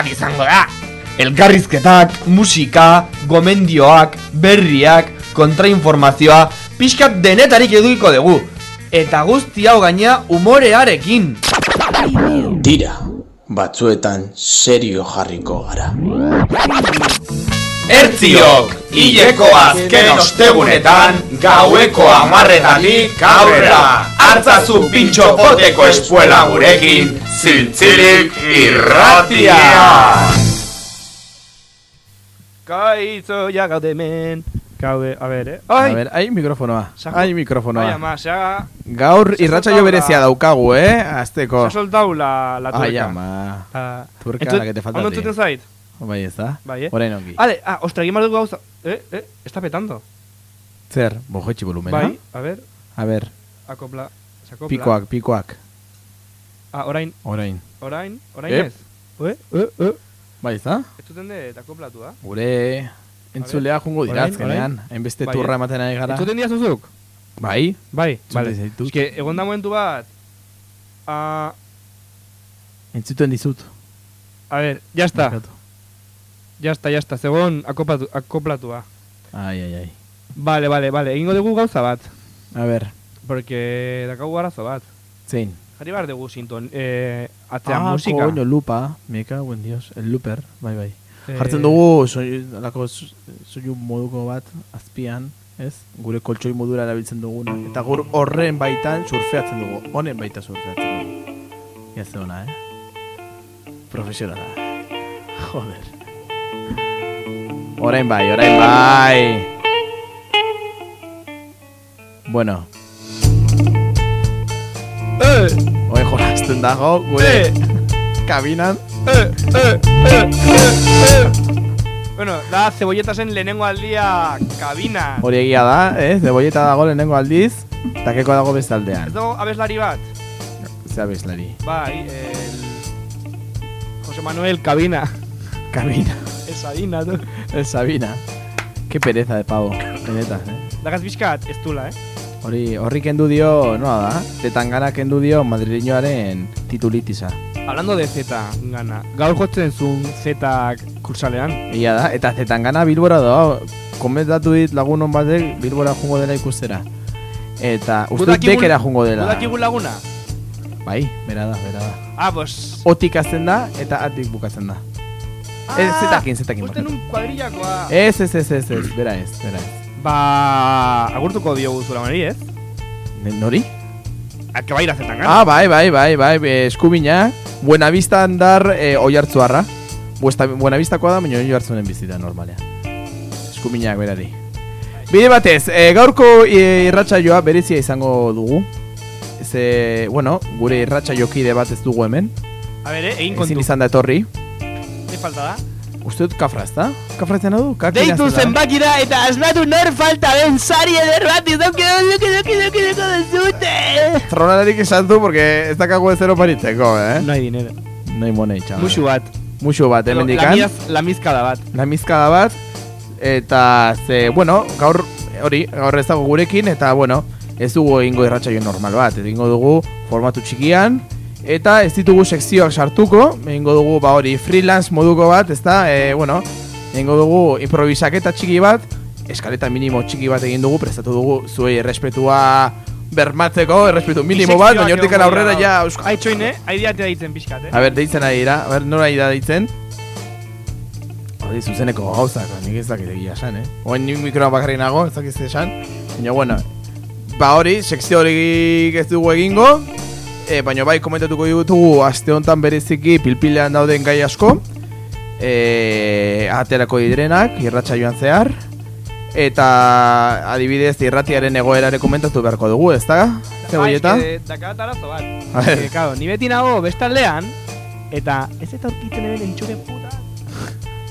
bat izango da. Elkarrizketak, musika, gomendioak, berriak, kontrainformazioa, pixkat denetarik edukiko dugu. Eta guzti hau gaina umorearekin. Tira, batzuetan serio jarriko gara. Ertziok, hileko azken ostegunetan, gaueko amarretatik aurrera, hartzazu pintxo poteko espuela gurekin, ziltzilik irratia! Kaitzo ya gaude a ver, eh. A Ai, ver, ai mikrofonoa. Saco- Ai ai mikrofonoa. ama, se ha, Gaur Se soltado berezia la- daukagu, eh? se Azteko. ha soltado la, la turca. Ai ama. Ah, Turka entzut- la que te falta. Ondo a ti. entzuten zait? Bai, ez da? Bai, eh? Orain ongi. Vale, ah, ostra, egin dugu gauza. Eh, eh, está petando. Zer, bojetxi volumena? Bai, a ver, A ber, acopla. Se acopla. pikoak, pikoak. Ah, orain, Orain. orain, orain Ep. ez. Eh, eh, eh. Bai, ez da? Ez duten de, eta koplatu, da. Gure entzulea jungo dira azkenean. Hainbeste Bai, turra eh? ematen ari gara. Entzuten dira zuzuk? Bai, Bai, vale. Es que, egon da momentu bat, ah, entzuten dizut. a ver, ya está, Barkatu. Ya está, ya está, zegoen akoplatu, akoplatua. Ai, ai, ai. Vale, vale, vale, egingo dugu gauza bat. A ber, Porque dakagu arazo bat. zein? Jarri behar dugu sinton, eh, atzean ah, musika. coño, lupa. Me cago en dios. El looper, bai, bai. Eh, Jartzen dugu soinu, alako so- soinu moduko bat azpian, ez? Gure koltsoi modura erabiltzen duguna. Eta gur horren baitan surfeatzen dugu. Honen baita surfeatzen dugu. Ia ze ona, eh? Profesionala. Joder. Orain bai, orain bai. Bueno, Eh, oin jolazten dago, gure eh, kabinan. eh, eh, eh, eh, eh. Bueno, da cebolletasen lehenengo aldia kabina. Hori egia da, eh? Zebolleta dago lehenengo aldiz, takeko dago Ez bestaldean. dago abeslari bat? Ze abeslari. Bai, el... José Manuel Cabina. Kabina. Esadina, du. El Sabina. Qué pereza de pavo. Benetan, eh? Dagaz bizkat, ez dula, eh? Hori, horri kendu dio, noa da? Tetangana kendu dio madrileñoaren titulitisa. Hablando de Z gana. Gaur jotzen zuen Z kursalean. Egia da, eta zetangana bilbora doa. Komentatu dit lagunon batek bilbora jungo dela ikustera. Eta uste bekera jungo dela. Gudakigun laguna? Bai, bera da, bera da. Ah, pues... Otik azten da eta atik bukatzen da. Ez, zetakin, zetakin. Usten un kuadrillakoa. Ez, ez, ez, ez, ez, bera ez, bera ez. Ba... Agurtuko diogu zura maneri, ez? Ne- Nori? A que baira zetan Ah, bai, bai, bai, bai, be, eskubina. Buenavista andar e, oiartzuarra. Buesta, Buenavistakoa da, baina oiartzunen bizita normalean. Eskuminak berari. Bide batez, e, gaurko e, irratsaioa berezia izango dugu. Ze, bueno, gure irratsaiokide bat ez dugu hemen. A ver, eh, egin Ezin kontu. izan da etorri. Ze falta da? Uste dut kafra, ez da? Kafra izan du? Deitu izan da? eta asmatu nor falta den sari eder bat izuki duki duki duki duki duzute. Tronalarik esan du, porque ez dakago ezero paritzeko, eh? No hay dinero. No hay money, chaval. Musu bat. Muxu bat, hemen La dikan. La mizkada bat. La mizkada bat. Eta, ze, bueno, gaur, hori, gaur ez dago gurekin, eta, bueno, ez dugu egingo irratsaio normal bat. Egingo dugu formatu txikian, eta ez ditugu sekzioak sartuko, egingo dugu, ba hori, freelance moduko bat, ez da, e, bueno, egingo dugu improvisaketa txiki bat, eskaleta minimo txiki bat egin dugu, prestatu dugu zuei errespetua bermatzeko, errespetu minimo bat, baina hortik aurrera ja... eusko- Aitxoine, aidiatea ditzen pixkat, eh? A ber, deitzen ari dira, a ber, nora ari da deitzen? Hori, zuzeneko gauzak, nik ez dakit egia esan, eh? Oen nik mikroa bakarrik nago, ez dakit esan. Baina, bueno, ba hori, sekzio hori ez dugu egingo, e, baina bai komentatuko ditugu aste honetan bereziki pilpilean dauden gai asko, e, aterako direnak, irratxa joan zehar, eta adibidez irratiaren egoerare komentatu beharko dugu, ez da? Zebolleta? Ba, es que Dakat arazo bat. Eh, claro, ni beti nago bestaldean, eta ez eta aurkitzen hemen entxufe puta.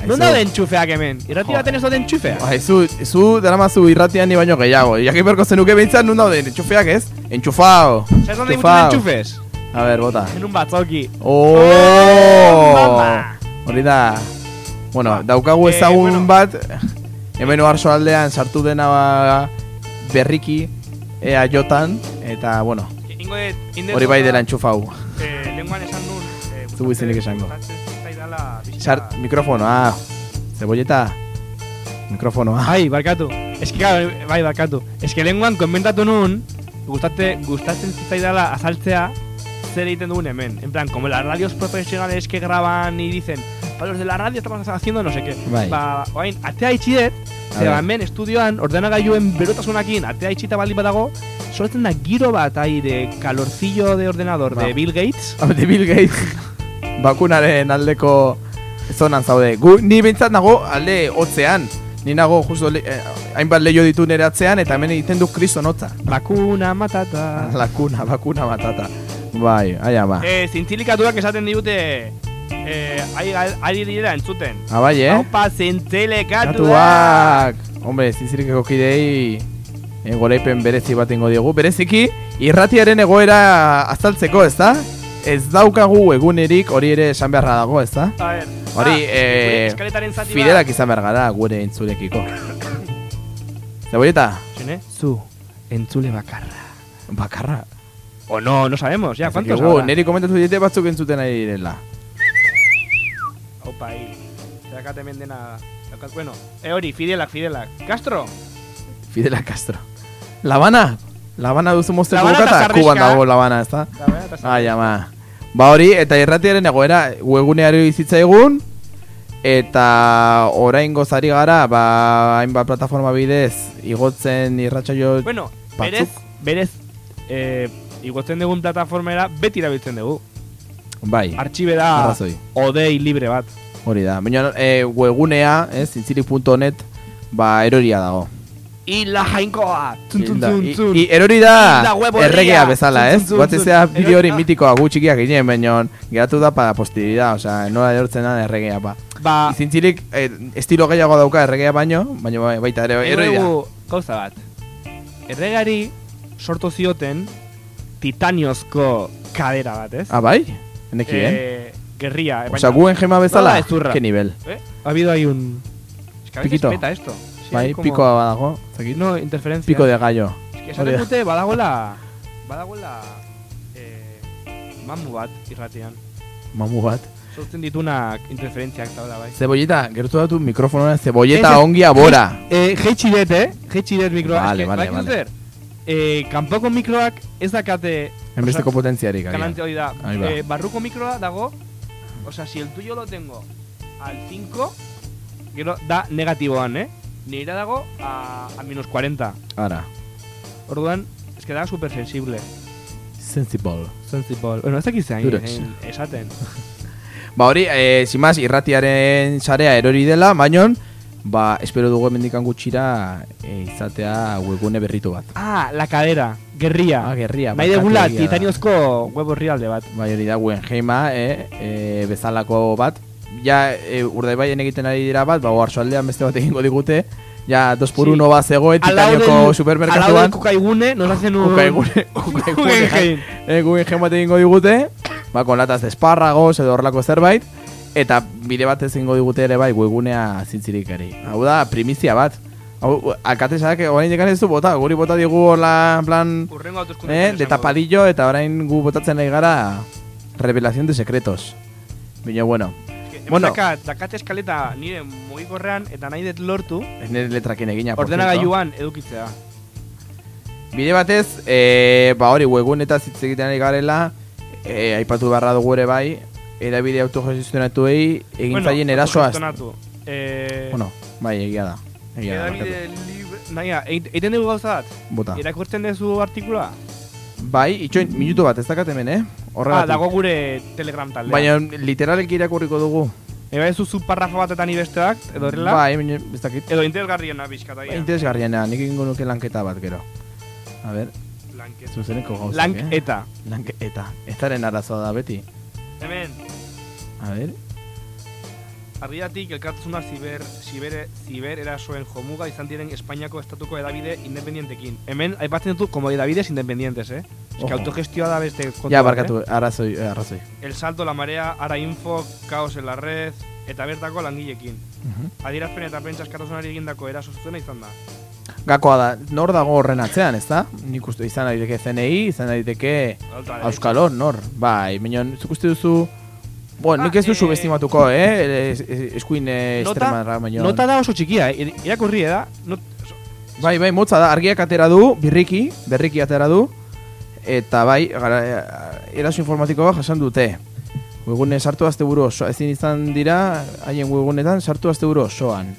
Non daude entxufeak hemen? Irrati baten ez daude entxufeak? Bai, zu, zu daramazu irratian ni baino gehiago. Jakin berko zenuke behintzat nun dauden, entxufeak ez? Enchufao. ¿Sabes dónde hay enchufes? A ver, bota. En un batzoki. Oh! Hori da. Bueno, daukagu Eh, ezagun bueno. bat, hemen oarso aldean sartu dena ba, berriki, ea jotan, eta, bueno, hori bai dela enchufau. Eh, lenguan esan nun. Eh, Zu izenik esango. Gustatzen zitzaidala pixka Sar, mikrofonoa. Zebolleta. Mikrofonoa. Ai, barkatu. Que, claro, bai, barkatu. Que lenguan komentatu nun, gustate, gustatzen zitzaidala azaltzea zer egiten dugun hemen. En plan, como las radios profesionales que graban y dicen, para los de la radio estamos haciendo no sé qué. Bai. Ba, oain, atea itxidet, zera hemen estudioan ordenagailuen berotasunakin atea itxita baldin badago, sortzen da giro bat aire, calorcillo de ordenador Ba. de Bill Gates. De Bill Gates bakunaren aldeko zonan zaude. Gu, ni bintzat nago alde hotzean. Ni nago justo le, eh, hainbat leio ditu atzean eta hemen egiten du kriston hotza. Bakuna matata. Lakuna, bakuna matata. Bai, aia ba. Eh, zintzilikatuak esaten digute, eh, ari, ari dira entzuten. Ah, bai, eh? Haupa zintzilikatuak! Katuak! Hombre, zizirikeko kidei e, goraipen berezi bat ingo diogu. Bereziki, irratiaren egoera azaltzeko, ez da? Ez daukagu egunerik hori ere esan beharra dago, ez da? A ver. Hori, ah, eh, Fidelak izan behar gara gure entzulekiko. Zebolleta? Zene? Zu, entzule bakarra. Bakarra. O no, no sabemos, ya, ¿cuántos habrá? Neri komentatu dite batzuk entzuten ari direla. Opa, ahí. Zerakate mendena... Bueno, eh, hori, Fidelak, Fidelak. Castro? Fidela Castro. Labana? Labana duzu mozteko Labana bukata? sardexka. Kuban dago Labana, ez da? Bera, eta Ai, ama. Ba hori, eta irratiaren egoera webguneari bizitzaigun eta orain gozari gara, ba, hainbat plataforma bidez igotzen irratsaio Bueno, Batzuk. berez, berez, eh, igotzen dugun plataformera beti erabiltzen dugu. bai, Artxibe da arrazoi. odei libre bat. Hori da. Baina e, webgunea, ez, zintzilik.net, ba, eroria dago. I la jainkoa! Tun, tun, Hilda. tun, I- erori da erregea bezala, ez? Guatzezea zun. bideo hori mitikoa gu txikiak ginen, baina geratu da para posteridad, osea, nola erortzen da erregea, ba. Ba, Zintzilik eh, estilo gehiago dauka erregea baino, baina bai- baita ere erori da. gauza bat. Erregari sortu zioten titaniozko kadera bat, ez? Ah, bai? Eneki, eh? eh, gerria. eh, Osea, baina- guen gema bezala, ezurra. que nivel. ¿Eh? Ha habido ahí un... Es que a veces Piquito. peta esto. Bai, como- pikoa badago, zakit? No, interferencia. Pico de gallo. Es que hori esaten da. dute badagoela... Badagoela... Eh, mamu bat irratian. Mamu bat. Sortzen ditunak interferentziak zaula bai. Zebolleta, gertu datu mikrofonora zebolleta Ez, ez, ongi abora. Eh, jeitsi dut, eh? Jeitsi dut mikroa. Vale, vale, vale. Eh, kanpoko mikroak ez dakate... Enbesteko potentziarik. agian. Galante hori da. Va. Eh, barruko mikroa dago, o sea, si el tuyo lo tengo al 5, gero da negatiboan, eh? Nire dago a, a minus 40. Ara. Orduan, es que da super sensible. Sensible. Sensible. Bueno, ez dakiz zain, esaten. Ba hori, eh, sin más, irratiaren sarea erori dela, baino, ba, espero dugu emendikan gutxira eh, izatea webgune berritu bat. Ah, la cadera, gerria. Ah, gerria. Nahi barkatu, degula titaniozko web horrialde bat. Bai hori da, guen geima, eh, eh, bezalako bat. Ja, eh, urdaibaien egiten ari dira bat, ba, aldean beste bat egingo digute. Ja, dos por Sí. uno bat zegoen titanioko del- Al lado supermerkatuan. del kukaigune nos hacen un... Kukaigune, kukaigune. Guggenheim. Eh, bat egingo digute, ba, con latas de espárragos edo horrelako zerbait, eta bide bat ezingo digute ere bai, webgunea zintzirikari. Hau da, primizia bat. Hau, alkatesak, orain dekan ez du bota, guri bota digu hola, plan, Urrengo eh, de tapadillo, eta orain gu botatzen nahi gara revelación de secretos. Baina, bueno, Bueno. Bueno. Dakat, dakat eskaleta nire mugikorrean eta nahi dut lortu ez nire letrakin egina, por cierto. ordenagailuan edukitzea. Bide batez, e, ba hori, webgun eta zitz egiten ari garela, e, aipatu beharra dugu ere bai, edabide autogestionatuei egin zaien erasoaz. autogestionatu. Eh, Bueno, bai, egia da. Egia da, Edabide libre... Naia, egiten dugu gauza bat? Bota. Irakurtzen duzu artikulua? Bai, itxoin, minutu bat, ez dakat hemen, eh? Ah, Horregatik. dago gure telegram taldean. Baina literaleki irakurriko dugu. Eba ez duzu parrafo batetan ibesteak, edo horrela? Bai, baina ez dakit. Edo interesgarriena bizkata Ba, interesgarriena, nik egingo nuke lanketa bat, gero. A ber, Lanketa. zuzeneko gauzak, Lank eh? eta. Lank eta. Ezaren arazoa da beti. Hemen, A ber, argiatik elkartasuna ziber, ziber, ziber erasoen jomuga izan diren Espainiako estatuko edabide independientekin. Hemen, aipatzen dut, como edabides independientes, eh? Es que Ojo. autogestioa da beste kontu ja, barkatu, arrazoi, eh, arrazoi. Eh? El salto, la marea, ara info, caos en la red, eta bertako langilekin. Mhm. Adierazpen eta pentsa eskatasunari egindako eraso zuzena izan da. Gakoa da, nor dago horren atzean, ez da? Nik uste izan daiteke CNI, izan daiteke Auskalo, nor? Bai, baina zuk uste duzu Bueno, nik ez du Ah, eh, subestimatuko, eh? Es- es- Eskuin eh, Nota, estrema baino. nota da oso txikia, eh? irakurri da. Not, Bai, bai, motza da, argiak atera du, birriki, berriki atera du, eta bai, gara, eh, eraso informatikoa jasan dute. Webgune sartu azte buru oso, ezin izan dira, haien webgunetan sartu azte buru osoan.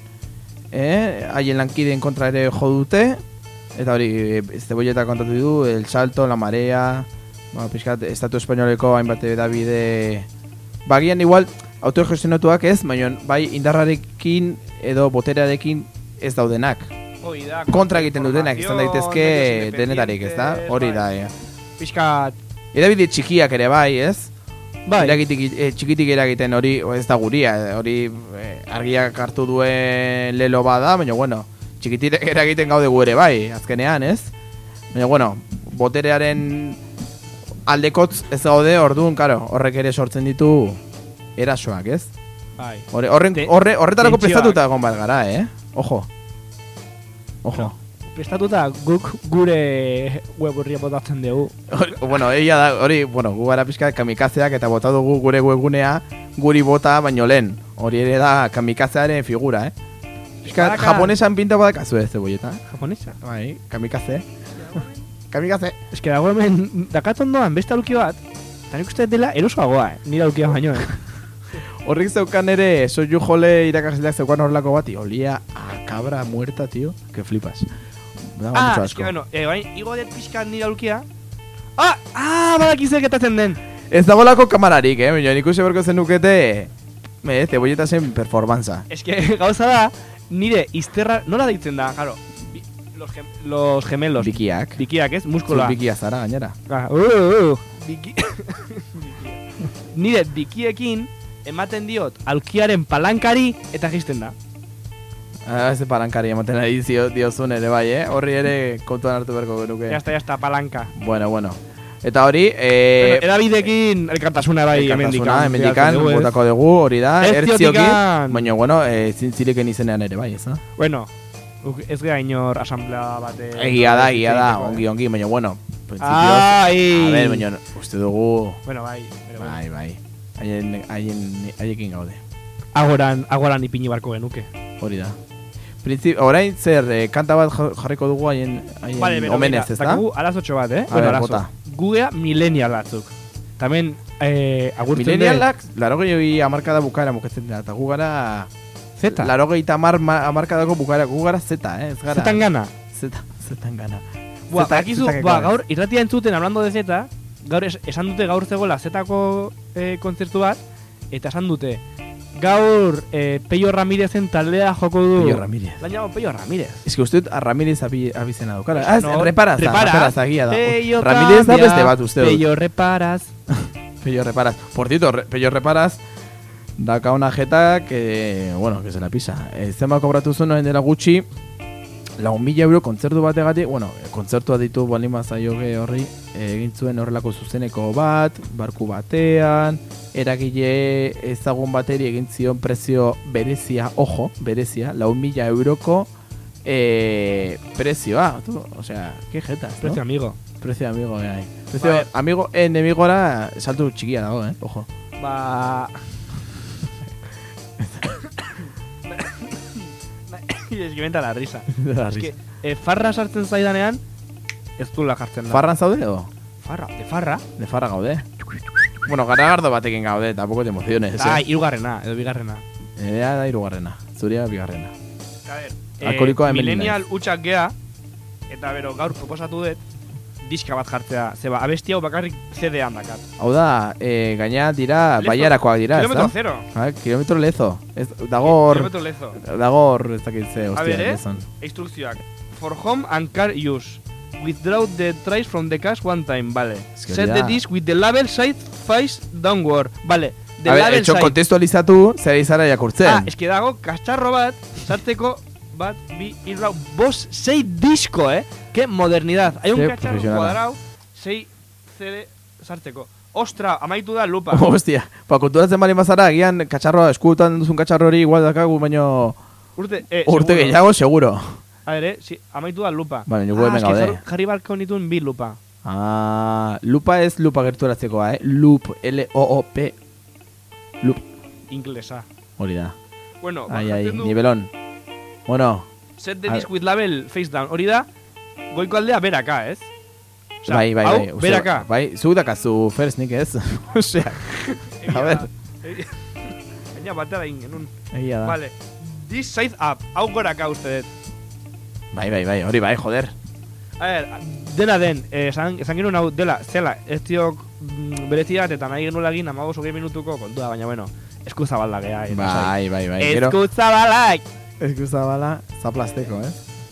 Eh, haien lankideen kontra ere jo dute, eta hori, eh, zebolleta kontatu du, el salto, la marea, ba, pixkat, estatu espainoleko hainbat edabide, bagian igual, autogestionatuak ez, baina bai indarrarekin edo boterearekin ez daudenak hoi da. kontra egiten dutenak izan daitezke denetarik, ez da? independientes, Hori bai. da, eh. Pixkat, Edabide txikiak ere bai, ez? bai. Eragitik, eh, txikitik eragiten hori ez da guria, eh, hori eh, argiak hartu duen lelo bada, baina bueno, txikitik eragiten gaude gu ere bai, azkenean, ez? Baina bueno, boterearen aldekotz ez gaude, orduan, karo, horrek ere sortzen ditu erasoak, ez? Bai. Horre, horren, horre, horretarako prestatuta egon bat gara, eh? Ojo. Ojo. Prestatuta guk gure web horria botatzen dugu. Bueno, egia da, hori, bueno, gu gara pixka kamikazeak eta bota dugu gure webgunea guri bota baino lehen. Hori ere da kamikazearen figura, eh? Pixka japonesan pinta badakazu ez zebolleta. Japonesa. Bai, kamikaze. Kamikaze. Ez que dago hemen, dakat ondoan beste aluki bat, eta nik uste dela erosoagoa, eh? nire alukia baino, eh? Horrik zeukan ere, soju jole irakasleak zeukan horrelako bati. Olia a cabra muerta, tío. Que flipas. Daba ah, mucho ez que, asco. bueno, eh, bain, igo det pixkat nire alukia. Ah, ah, badakize gertatzen den. Ez dagoelako kamararik, eh? Baina nik uste berko zenukete... Me, zebolleta zen performantza. Ez que gauza da, nire izterra, nola deitzen da, claro, los, gem, los gemelos. Bikiak. Bikiak, ez? Zu Muskola. bikia zara, gainera. Ah, uh, uh, uh. Biki... nire bikiekin ematen diot alkiaren palankari eta jisten da. Ah, ez palankari ematen ari zio, diozun ere bai, eh? Horri ere kontuan hartu beharko genuke. Ya está, ya está, palanka. Bueno, bueno. Eta hori, Bueno, eh... erabidekin elkartasuna bai elkartasuna, hemendikan. hemendikan, Dugu, ez? botako dugu, hori da, Ez. Baina, bueno, eh, zintzileken izenean ere bai, ez da? Bueno, ez gara inor asamblea bate... Egia da, egia da, eh. ongi, ongi, baina, bueno. Ai! A ber, baina, uste dugu... Bueno, bai, pero bueno. Bai, bai. Haien, gaude. Agoran, agoran ipini barko genuke. Hori da. Printzip, orain zer, eh, kanta bat ja- jarriko dugu haien, haien Vale, omenez, ez da? dakugu arazotxo bat, eh? A ver, arazo. Gugea millennial batzuk. Tamen, eh, agurtzen de... Milenialak, laro gehi amarkada bukaera muketzen da, eta gu gara... Zeta. Laro gehi tamar amarkadako bukaera, gu gara zeta, eh? Ez gara... Zetan gana. Zeta, zetan gana. Ba, Zeta- bakizu, ba, gaur irratia entzuten hablando de zeta, gaur es, esan dute gaur zegoela zetako eh, kontzertu bat, eta esan dute, gaur eh, Peio Ramirezen taldea joko du... Peio Ramirez. Lan llamo Peio Ramirez. Ez que uste dut a Ramirez abi, abizena dukara. Ah, ez, No, reparaz, da, reparaz. agia da. Peio Ramirez da beste bat uste dut. Peio reparaz. Peio reparaz. Por cierto, Peio reparaz, daka una jeta que, bueno, que se la pisa. Eh, zema kobratu zuen orain dela gutxi, lagun mila euro kontzertu bategatik, bueno, kontzertua ditu balima zaioge horri, eh, egin zuen horrelako zuzeneko bat, barku batean, eragile ezagun bateri egin zion prezio berezia, ojo, berezia, lau mila euroko eh, prezioa, tu, osea, que jetas, no? Precio amigo. Prezio amigo, bai. Prezio Vale. amigo, enemigora saltu txikia dago, eh, ojo. Ba... es que menta la risa. Es que, eh, farra sartzen zaidanean, ez dula jartzen da. Farran zaude edo? Farra, de farra. De farra gaude. Bueno, garagardo batekin gaude, tampoco te emociones, Ah, eh? irugarrena, edo bigarrena. Nerea da irugarrena, zuria bigarrena. A ver, hemen millennial utxak gea, eta bero gaur proposatu dut, diska bat jartzea. Zeba, abesti hau bakarrik CD-an dakat. Hau da, eh, gaina dira, Lezo. baiarakoak dira, ez Kilometro da? zero. Ah, kilometro lezo. Ez, dagor, Kilometro lezo. dagor, ez dakit ze, A hostia, ver, eh? Instrukzioak. For home and car use. Withdraw the trace from the cache one time, vale. Es que Set the disc with the label side face downward, vale. The A label etxo kontestualizatu, zer izara jakurtzen. Ah, eske dago kastxarro bat, sartzeko bat, bi, irlau, bos, sei disko, eh? Que modernidad. Hay un cacharro cuadrado, sei CD sartzeko. Ostra, amaitu da lupa. Hostia, pa konturatzen bali mazara, agian katxarroa, eskutan duzun katxarro hori igual dakagu, baino Urte, eh, urte seguro. gehiago, seguro. A ver, eh, si, amaitu da lupa. Gu hemen eske gaude. jar- jarri barko nituen bi lupa. Ah, lupa ez lupa gerturatzekoa, eh? Loop, L-O-O-P. Loop. Inglesa. Hori da. Bueno, Ai, ai, nivelon. Bueno, set the disc with label face down. Hori da, goiko aldea beraka, ez? Osea, bai, bai, bai. uste- beraka. Bai, zu dakazu first nik ez. Osea, a ver. Baina batera egin genuen. egia da. Vale. This side up. Hau goraka uste dut. Bai, bai, bai, hori bai, joder. A ver, dena den, eh, esan, esan genuen hau dela, zela, ez diok mm, bereziat eta nahi genuela egin hogei minutuko kontua, baina bueno, eskuzabalda gea. eta Bai, bai, bai. sai. Eskuzabala, zaplasteko, eh?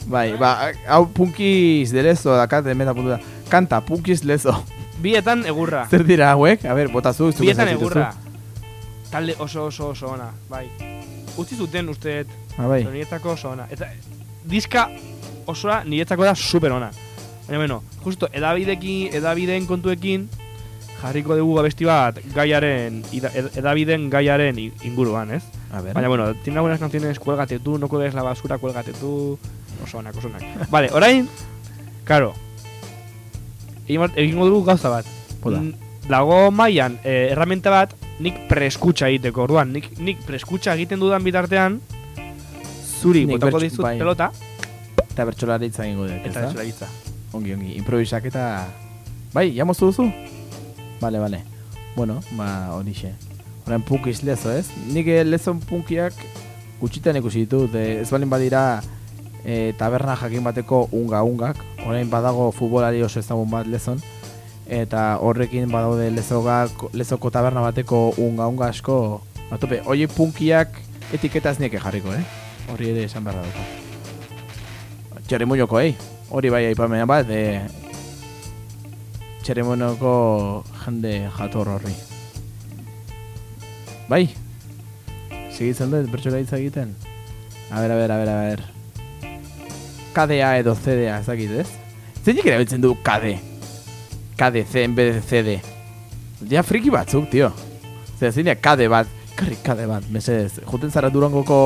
Bai, ba, hau punkiz de lezo dakat, emeta puntu da. Kanta, punkiz lezo. Bietan egurra. Zer dira hauek? A ber, botazu, Bietan egurra. Talde oso oso oso ona, bai. Utzi zuten uste dut, Ah, bai. Niretzako oso ona. Eta diska osoa niretzako da super ona. Baina, bueno, justo edabidekin, edabideen kontuekin jarriko dugu abesti bat gaiaren, edabideen gaiaren inguruan, ez? A ver. Baina, bueno, tiene algunas canciones, cuélgate tú, no cuelgues la basura, cuélgate tú, oso onak, oso onak. vale, orain, karo, bat- egingo dugu gauza bat. Hola. Dago mailan eh, erramenta bat, nik preskutxa egiteko, orduan, nik, nik preskutxa egiten dudan bitartean, zuri Nik botako dizut bai. pelota, Eta bertxolaritza egingo dut, eta hitza. Ongi, ongi, improvisak eta... Bai, ya moztu duzu? Bale, bale. Bueno, ba, horixe. Horren punkiz lezo, ez? Nik eh, lezon punkiak gutxitan ikusi ditut. eh, Ez balin badira e, taberna jakin bateko unga-ungak. Orain badago futbolari oso ezagun bat lezon. Eta horrekin badaude lezogak, lezoko taberna bateko unga-unga asko. Batope, hoi punkiak etiketaz nieke jarriko, eh? Horri ere esan beharra dauka. Txerimuñoko, eh? Hori bai aipamena bat, e, txerimuñoko jende jator horri. Bai? Segitzen dut, bertxola hitz egiten? A ber, a ber, a ber, a ber. KDA edo CDA, ez dakit, ez? Zeinik erabiltzen du KD? KDC en vez de CD. Ja friki batzuk, tio. Zer, zeinia KD bat, karri KD bat, mesedez. Juten zara Durangoko,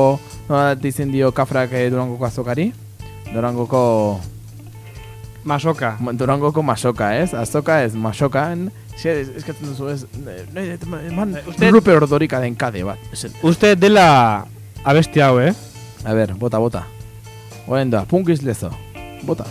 nola dizen dio kafrak eh, Durangoko azokari? Durangoko... Masoka. Ma- Durangoko masoka, ez? Azoka ez, masokan... Eskatzen duzu, ez... Nahi, eman- usted- Ruper Ordorika den kade bat. Uste dela abesti hau, eh? A ber, bota, bota. Oren da, punkiz lezo. Bota.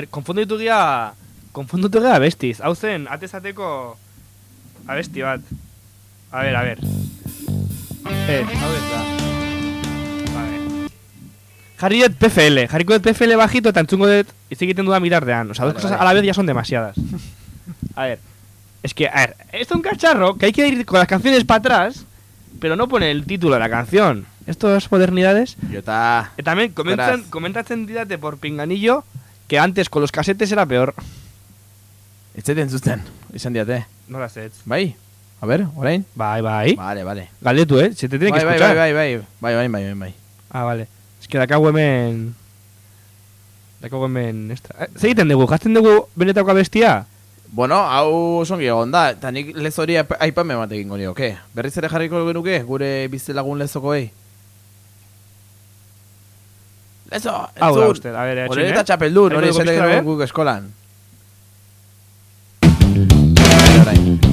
Eh, a ber, konfonditu gea, konfonditu gea bestiz. Hau zen, atezateko abesti bat. A ver, a ver. Eh, hau ez da. Vale. Jarri dut PFL, jarriko dut PFL bajito eta entzungo dut hitz egiten duda mirardean. O sea, dos cosas a la vez ya son demasiadas. A ver. Es que, a ver, esto es un cacharro que hay que ir con las canciones para atrás, pero no pone el título de la canción. Estas modernidades. Jota. Y también comentan, Verás. comentatzen didate por pinganillo que antes con los casetes era peor. Etxeten zuzten, izan diate. No las sé. Bai? A ver, orain? Bye, bye. Vale, vale. Galdetu, eh? Se te tiene bai, que bai, escuchar. bai, bai, bai, bai, bai, bai, bai, bai. Ah, vale. Es que dakago hemen... Dakago hemen... Esta... Eh, Zer egiten dugu? Jazten dugu benetako abestia? Bueno, hau songi egon da, eta nik lez hori aip- aipamen bat egingo nioke. Berriz ere jarriko genuke, gure bizelagun lezokoei. Lezo, Hau da uste, a ver, eh, Hori etxin, eta eh? txapeldun, Jarriko hori genuen eh? guk eskolan. Orain.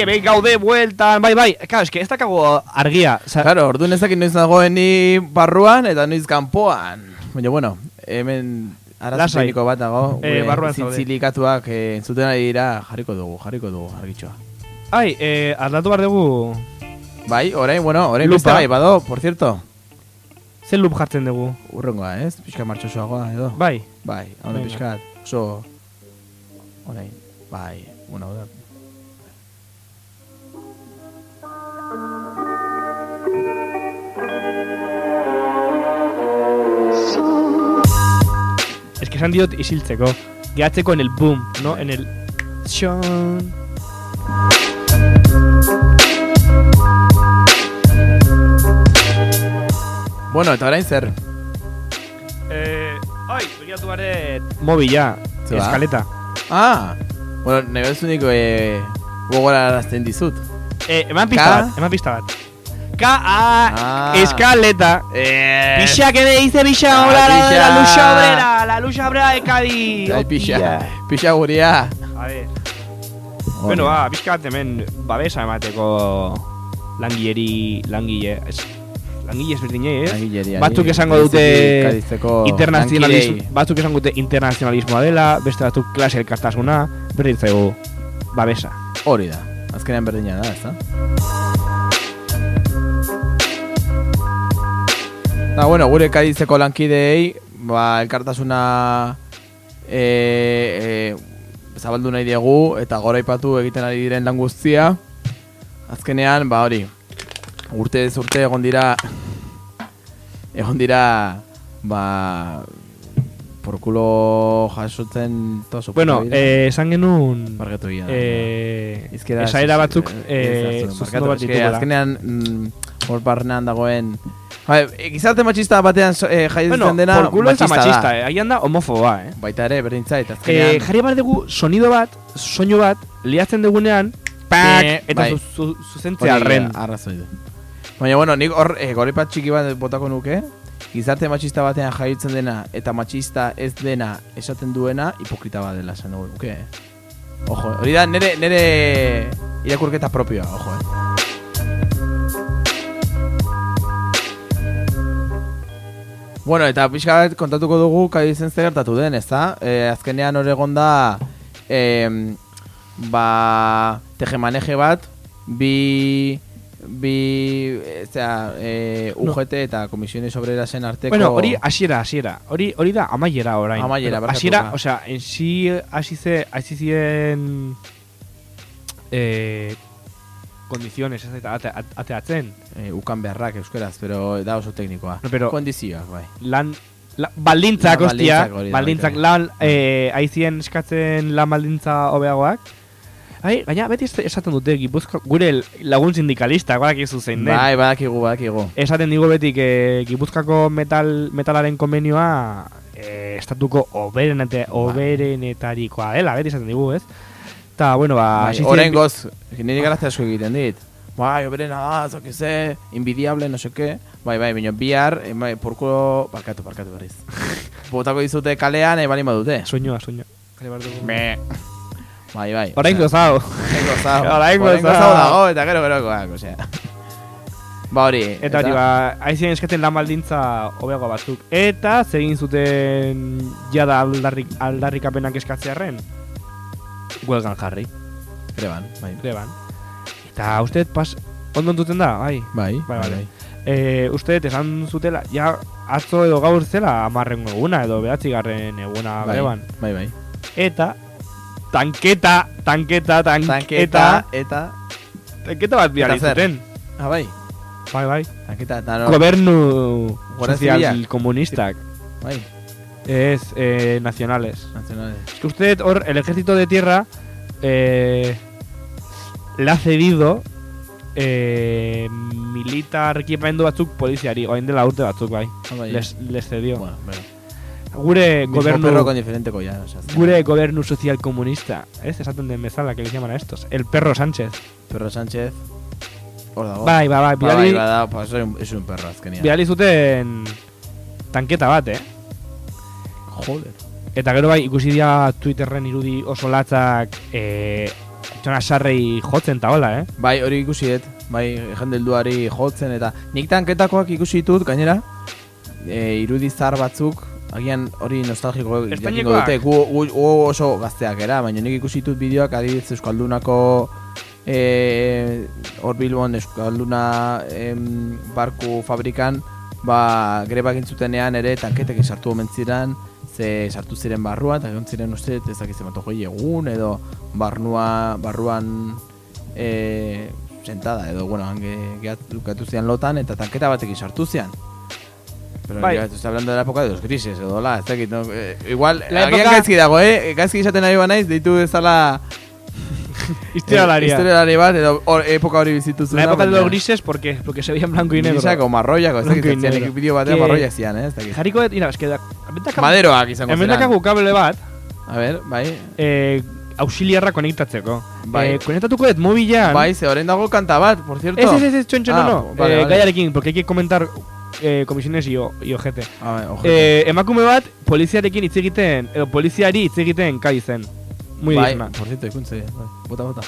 Ai, hemen gaude bueltan, bai, bai. Claro, es que ez dakago argia. Sa, Claro, orduan ezakit noiz nagoen ni barruan eta noiz kanpoan. Baina, bueno, hemen arazo tekniko bat dago. Gure barruan zintzilikatuak eh, entzuten ari dira jarriko dugu, jarriko dugu argitxoa. ai, eh, aldatu behar dugu... Bai, orain, bueno, orain beste gai bado, por cierto. Zer loop jartzen dugu? Urrengoa, ez? Pixka martxosoagoa edo. Bai. Bai, hau da pixkat. Oso... Orain, bai, bueno, hau que esan diot isiltzeko. Gehatzeko en el boom, no? En el... Shon... Bueno, eta orain zer? Eh... Ai, begiratu bare... Mobila, eskaleta. Ah! Bueno, nahi bezunik eh, gogora arazten dizut. Eh, eman pista Ka? bat, eman pista bat. Ka, a, Ah. eskaleta. Eh, Pixa que me dice pixa Ah, obrera de la pixa. lucha obrera, la lucha obrera de Cádiz. Ai, pixa, pixa guria. A ver. Bueno, ba, pixka bat hemen babesa emateko langileri, langile, es, langile ezberdinei, eh? Langileriari, Batzuk esango dute internazionalismo, batzuk esango dute internazionalismoa dela, beste batzuk klase elkartasuna, berdin zaigu babesa. Hori da. Azkenean berdina da, ezta? Da, bueno, gure kadizeko lankideei, ba, elkartasuna e, e, zabaldu nahi diegu eta goraipatu egiten ari diren lan guztia. Azkenean, ba hori, urte ez urte egon dira, egon dira, ba, porkulo jasotzen tozu. Bueno, eh, esan genuen, Bargatu gila. eh, Izkera esaera batzuk, eh, eh, zuzendu bat ditugula. Azkenean, mm, hor barnean dagoen Bai, gizarte machista batean eh, jaiotzen Bueno, dena por culo machista eh. Agian da homofoba, eh. Baita ere, berdintzait, azkenean. Eh, jarri bar dugu sonido bat, soinu bat, liatzen dugunean, pak, Eh, eta bai. zu, zu, zuzentzea Hori, arren. Arrazoi du. Baina, bueno, nik hor, eh, goripat txiki bat botako nuke, gizarte machista batean jaiotzen dena eta machista ez dena esaten duena hipokrita bat dela esan nuke, eh? Ojo, hori da nere, nere irakurketa propioa, ojo, eh? Bueno, eta pixka bat kontatuko dugu kai izen zer gertatu den, ezta? E, azkenean hor egon da e, ba, tejemaneje bat bi bi ezea, e, UGT eta Komisiones Obrerasen arteko Bueno, hori hasiera, hasiera. Hori hori da amaiera orain. Amaiera, Hasiera, ba. osea, en si hasi ze hasi ziren eh condiciones ez eta ate- ateatzen. e, ukan beharrak euskeraz, pero da oso teknikoa. No, pero- Kondizioak, bai. Lan la, baldintzak, ostia, baldintzak, lan eh aizien eskatzen lan baldintza hobeagoak. Ai, gaina beti esaten dute Gipuzko gure lagun sindikalistak, badakizu zein den. Bai, badakigu, badakigu. Esaten digu betik eh, Gipuzkako metal, metalaren konbenioa eh, estatuko oberenete, oberenetarikoa dela, beti esaten digu, ez? Eta, bueno, ba... Bai, orain goz, nire garazte asko egiten dit. Bai, oberena da, zokize, invidiable, no seke. Bai, bai, baina bihar, eh, bai, porko... Barkatu, barkatu berriz. Botako dizute kalean, eh, bali badute. Soinua, soinua. Kale behar dugu. Me. Bai, bai. Orain osea, gozao. Orain gozao. Orain Orain gozao. gozao dago, eta gero gerokoak, osea. Ba hori. Eta hori, ba, aizien eskaten lan baldintza hobeago batzuk. Eta, zegin zuten jada aldarrik, aldarrikapenak eskatzearen, huelgan jarri, Greban, bai. greban. Eta uste, pas, ondo entuten da, bai. Bai, Bai, bai. E, uste, esan zutela, ja, atzo edo gaur zela amarren eguna edo behatzi garren eguna Bai, greban. bai, bai. Eta, tanketa, tanketa, tanketa, Tanketa, eta... tanketa bat bihar Eta zer? zuten. Ah, bai. Bai, bai. Tanketa, eta no... Gobernu sozial komunistak. Bai, Es eh, nacionales. nazionales. Es que usted, el ejército de tierra eh, le ha cedido eh, militar ekipamendu batzuk poliziari, oain dela urte batzuk, bai. Ah. Les, les cedió. Bueno, bueno. Gure gobernu, con diferente collar, o sea, gure gobernu social comunista, ez? Esaten den bezala, que les llaman a estos. El perro Sánchez. Perro Sánchez. Hor dago. Bai, bai, bai, Ba, bai, bidali, bada, es un, es un perro azkenian. bidali zuten tanketa bat, eh? Joder. Eta gero bai, ikusi dira Twitterren irudi oso latzak eh, txona sarrei jotzen eta hola, eh? Bai, hori ikusi dut. Bai, jendelduari jotzen eta nik tanketakoak ikusi ditut gainera. E, irudi zar batzuk agian hori nostalgiko jakingo dute gu, gu, gu oso gazteak era, baina nik ikusi ditut bideoak adibidez Euskaldunako e, hor Bilbon Euskalduna em, barku fabrikan ba, greba egin zutenean ere tanketek sartu omen ziren ze sartu ziren barruan, eta egon ziren uste, ez dakiz emato joi egun, edo barnua, barruan e, sentada, edo, bueno, hange gatu zian lotan, eta tanketa batekin sartu zian. Pero Bai. ya, estoy hablando de la época de los grises, edo, la, ez dakit, no, eh, igual, La agian época- gaizki dago, eh? Gaizki izaten ari banaiz, deitu bezala Historialaria. historialari bat, edo or, época hori bizitu zuen. La época de los grises, ¿por qué? Porque se veía en blanco y negro. Grisak o marroiak, ez dakit, zian, negro. bideo batean marroiak zian, eh? Jarriko, mira, es que da, hemen Maderoak izango hemen ziren. dakagu kable bat, A ver, bai. eh, auxiliarra konektatzeko. Bai. Eh, konektatuko dut mobilan. Bai, ze orain dago kanta bat, por cierto. Ez, ez, ez, txontxo, Ah, no, no. vale, eh, vale. Gaiarekin, porque hay que comentar eh, comisiones y, o, y ojete. A ver, ojo. Eh, emakume bat, poliziarekin hitz egiten, edo poliziari hitz egiten kai zen. Muy bai, digna. por cierto, ikuntze, bai. Bota, bota.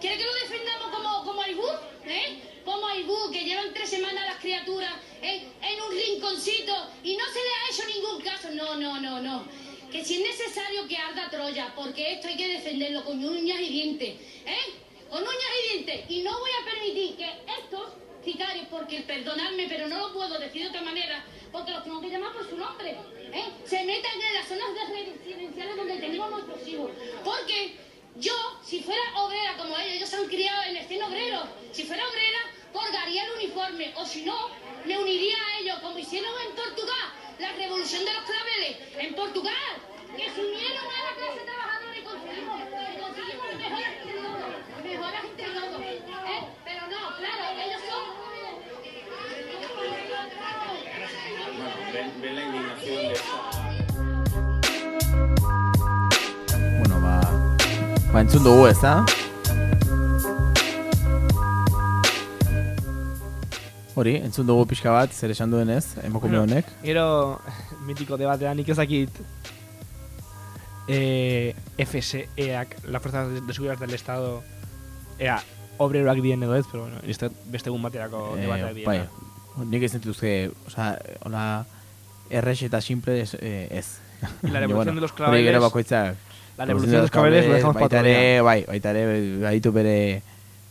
¿Quiere que lo defendamos como, como Aibú? ¿Eh? Como Aibú, que llevan tres semanas las criaturas en, en un rinconcito y no se le ha hecho ningún caso. No, no, no, no. Que si es necesario que arda Troya, porque esto hay que defenderlo con uñas y dientes. ¿Eh? Con uñas y dientes. Y no voy a permitir que estos sicarios, porque perdonadme, pero no lo puedo decir de otra manera, porque los tengo que llamar por su nombre, ¿eh? se metan en las zonas de residenciales donde tenemos nuestros hijos. Porque yo, si fuera obrera como ellos, ellos se han criado en el cien obrero, si fuera obrera, colgaría el uniforme, o si no, me uniría a ellos, como hicieron en Portugal, la revolución de los claveles, en Portugal, que se a la clase trabajadora y conseguimos, conseguimos mejoras entre todos, mejoras entre todos, ¿eh? Pero no, claro, ellos son... Bueno, ba... Ba, entzun dugu, ez da? Hori, entzun dugu pixka bat, zer esan duen ez, emakume Bueno. honek. Gero, mitiko debatean nik ezakit eh, FSEak, la Fuerza de Seguridad del Estado, ea, obreroak dien edo ez, pero bueno, este, beste egun baterako Eh, debatea dien. bai, nik ez dituzke, oza, hola, errex eta simple ez. Eh, ez. Y la revolución de los gero claveles- bakoitzak. La revolución de los cabeles lo dejamos para baita otro ere, día. bai, baita ere, baditu bere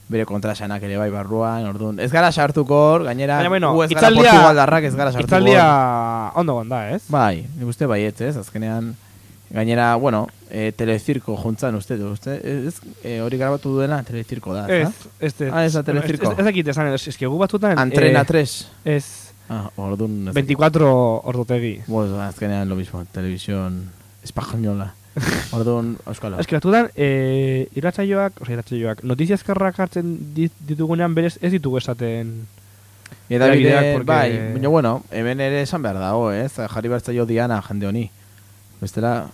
bere kontrasanak ere bai barruan, orduan. Ez gara sartuko hor, gainera, Baina, bueno, ez gara Portugaldarrak ez gara sartuko hor. Hitzaldia ondo gonda, ez? Bai, nik uste baietz, ez, azkenean, gainera, bueno, e, telezirko juntzan uste, du, uste, ez, e, hori grabatu duena telezirko da, Ez, ez, ez. Ah, ez da telezirko. Ez, ez, dakit esan, ez, ez batzutan... Antrena eh, 3. Ez, Ah, orduan, ez 24 ordutegi. Bueno, azkenean lo mismo, televisión española. Orduan, euskalo. Ez que batzutan, eh, irratsaioak, oza, irratsaioak, notizia eskarrak hartzen dit, ditugunean berez ez ditugu esaten... Eta bide, porque- bai, baina bueno, hemen ere esan behar dago, ez? Jarri behar zaio diana jende honi. Bestela,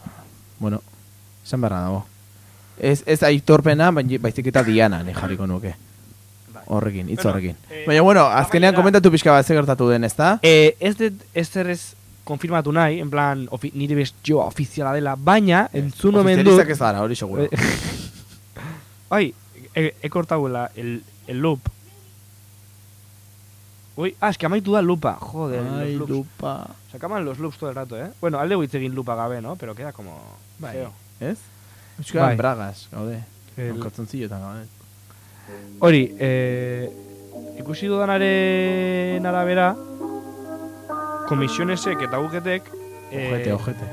bueno, esan behar dago. Ez, ez aitorpena, baizik eta diana, ni jarriko nuke. Horrekin, hitz Bueno, horrekin. eh, Baina bueno, azkenean komentatu pixka bat ze gertatu den, ezta? Eh, ez dut ez zer ez konfirmatu nahi, en plan, ofi, nire bestioa ofiziala dela, baina entzun omen dut... Ofizializak ez gara, hori seguro. Eh, Ai, he, he cortado la, el, el loop. Uy, ah, es que amaitu da lupa. Joder, Ai, los loops. lupa. Se acaban los loops todo el rato, ¿eh? Bueno, alde hitz egin lupa gabe, ¿no? Pero queda como... Bai, ez? Euskara Bai. bragas, gaude. El- Kartzoncillotan gaude. Hori, eh, ikusi dudanaren arabera, komisionesek eta guketek eh, Ojete, ojete.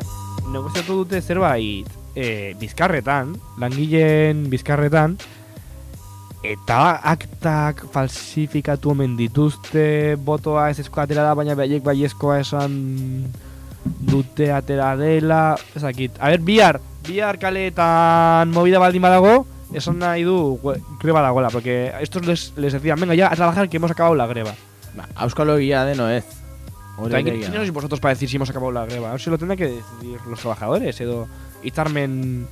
negoziatu dute zerbait eh, bizkarretan, langileen bizkarretan, eta aktak falsifikatu omen dituzte, botoa ez ezko atera da, baina behaiek baiezkoa esan dute atera dela, ezakit. A ber, bihar, bihar kaleetan movida baldin badago, esan nahi du greba dagoela, porque estos les, les decían, venga ya a trabajar que hemos acabado la greba. Ba, Euskalo egia deno ez. ¿Quién egia. sois vosotros para decir si hemos acabado la greba? Eso lo tendrán que decidir los trabajadores, edo hitzarmen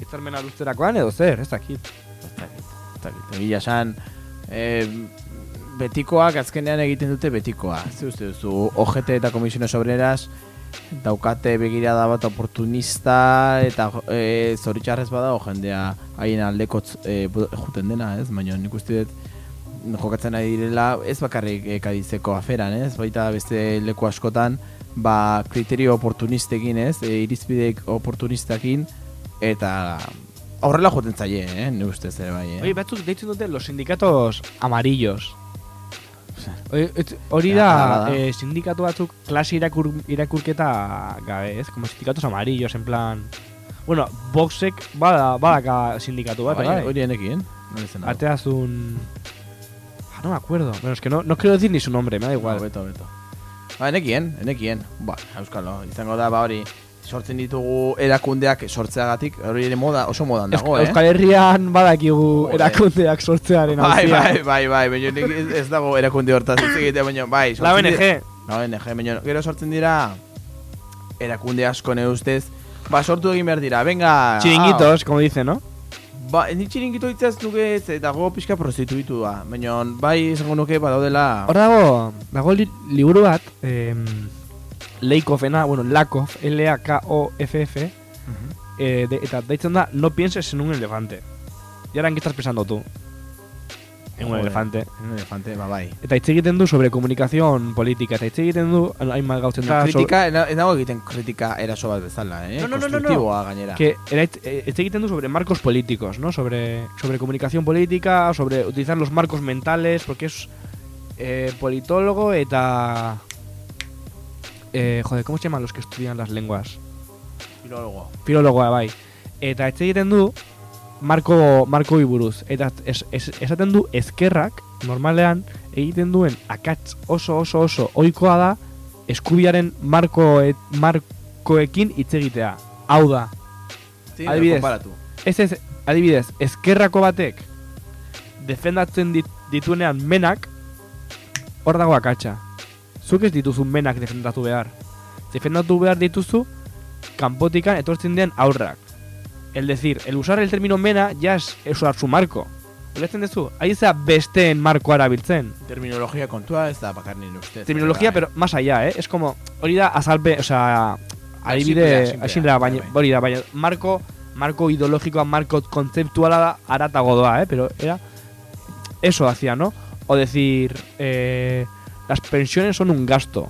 hitzarmen aluzterakoan edo zer, ez dakit. Ez dakit, ez dakit. Egia esan, eh, betikoak azkenean egiten dute betikoa. Ze uste duzu, OGT eta Komisiones Obreras daukate begirada bat oportunista eta e, zoritxarrez badago jendea haien aldekotz e, juten dena, ez? Baina nik uste dut jokatzen ari direla ez bakarrik e, kadizeko aferan, ez? Baita beste leku askotan ba kriterio oportunistekin, ez? E, irizpideek oportunistakin eta horrela joten zaie, eh? Nik ustez ere bai, eh? Oye, batzuk deitzen dute los sindicatos amarillos. Hori da, eh, sindikatu batzuk klase irakur, irakurketa gabe, ez? Como sindicatos amarillos, en plan... Bueno, Voxek bada, badaka sindikatu bat, bai, bai. hori enekien. Nola no me acuerdo. Bueno, es que no, no quiero decir ni su nombre, me da igual. Beto, beto. Ba, enekien, enekien. Ba, euskalo, izango da, ba hori, sortzen ditugu erakundeak sortzeagatik, hori ere moda, oso modan dago, eh? Euskal Herrian badakigu erakundeak sortzearen Bai, bai, bai, bai, baina ez, dago erakunde hortaz hitz egitea, baina bai. La ONG. La ONG, baina gero sortzen dira erakunde asko ne ustez, ba, sortu egin behar dira, venga... Chiringuitos, como dice, ¿no? Ba, ni txiringito hitzaz nuke ez, dago pixka da, baina bai izango nuke badaudela... Hor dago, dago li, liburu bat, eh, Leikofena, bueno, Lakoff, L-A-K-O-F-F, eh, de, eta deitzen da, no pienses en un elefante. Y ahora, ¿en qué estás pensando tú? En un elefante. En un elefante, ba, bai. Eta hitz egiten du sobre comunicación política, eta hitz egiten du, hainbat gautzen da, kritika, ez dago egiten kritika eraso bat bezala, eh? No, no, no, no, no. Gainera. que era, eh, hitz egiten du sobre marcos políticos, ¿no? Sobre, sobre comunicación política, sobre utilizar los marcos mentales, porque es eh, politólogo eta... Eh, joder, ¿cómo se llaman los que estudian las lenguas? Filólogo. Filologoa, bai. Eta hitz egiten du Marco, Marco buruz. Eta es, es, esaten du ezkerrak, normalean, egiten duen akats oso oso oso ohikoa da eskubiaren marko markoekin hitz egitea. Hau da, Sí, Adibidez. ez ez, adibidez, ezkerrako batek defendatzen dit, dituenean menak, hor dago akatsa. Zuk ez dituzu menak defendatu behar. Defendatu behar dituzu, kanpotikan etortzen den aurrak. El decir, el usar el término mena ya es usar su marco. Ulertzen duzu, ari zea besteen markoa erabiltzen. Terminologia kontua ez da bakar nire ustez. Terminologia, Bai. pero más allá, eh? Es como, hori da azalpe, o sea, adibide, simplea, asinda, baina, bai. hori da, baina, marko, marko ideologikoa, marko kontzeptuala da, aratago doa, eh? Pero era, eso hacía, ¿no? O decir, eh, las pensiones son un gasto.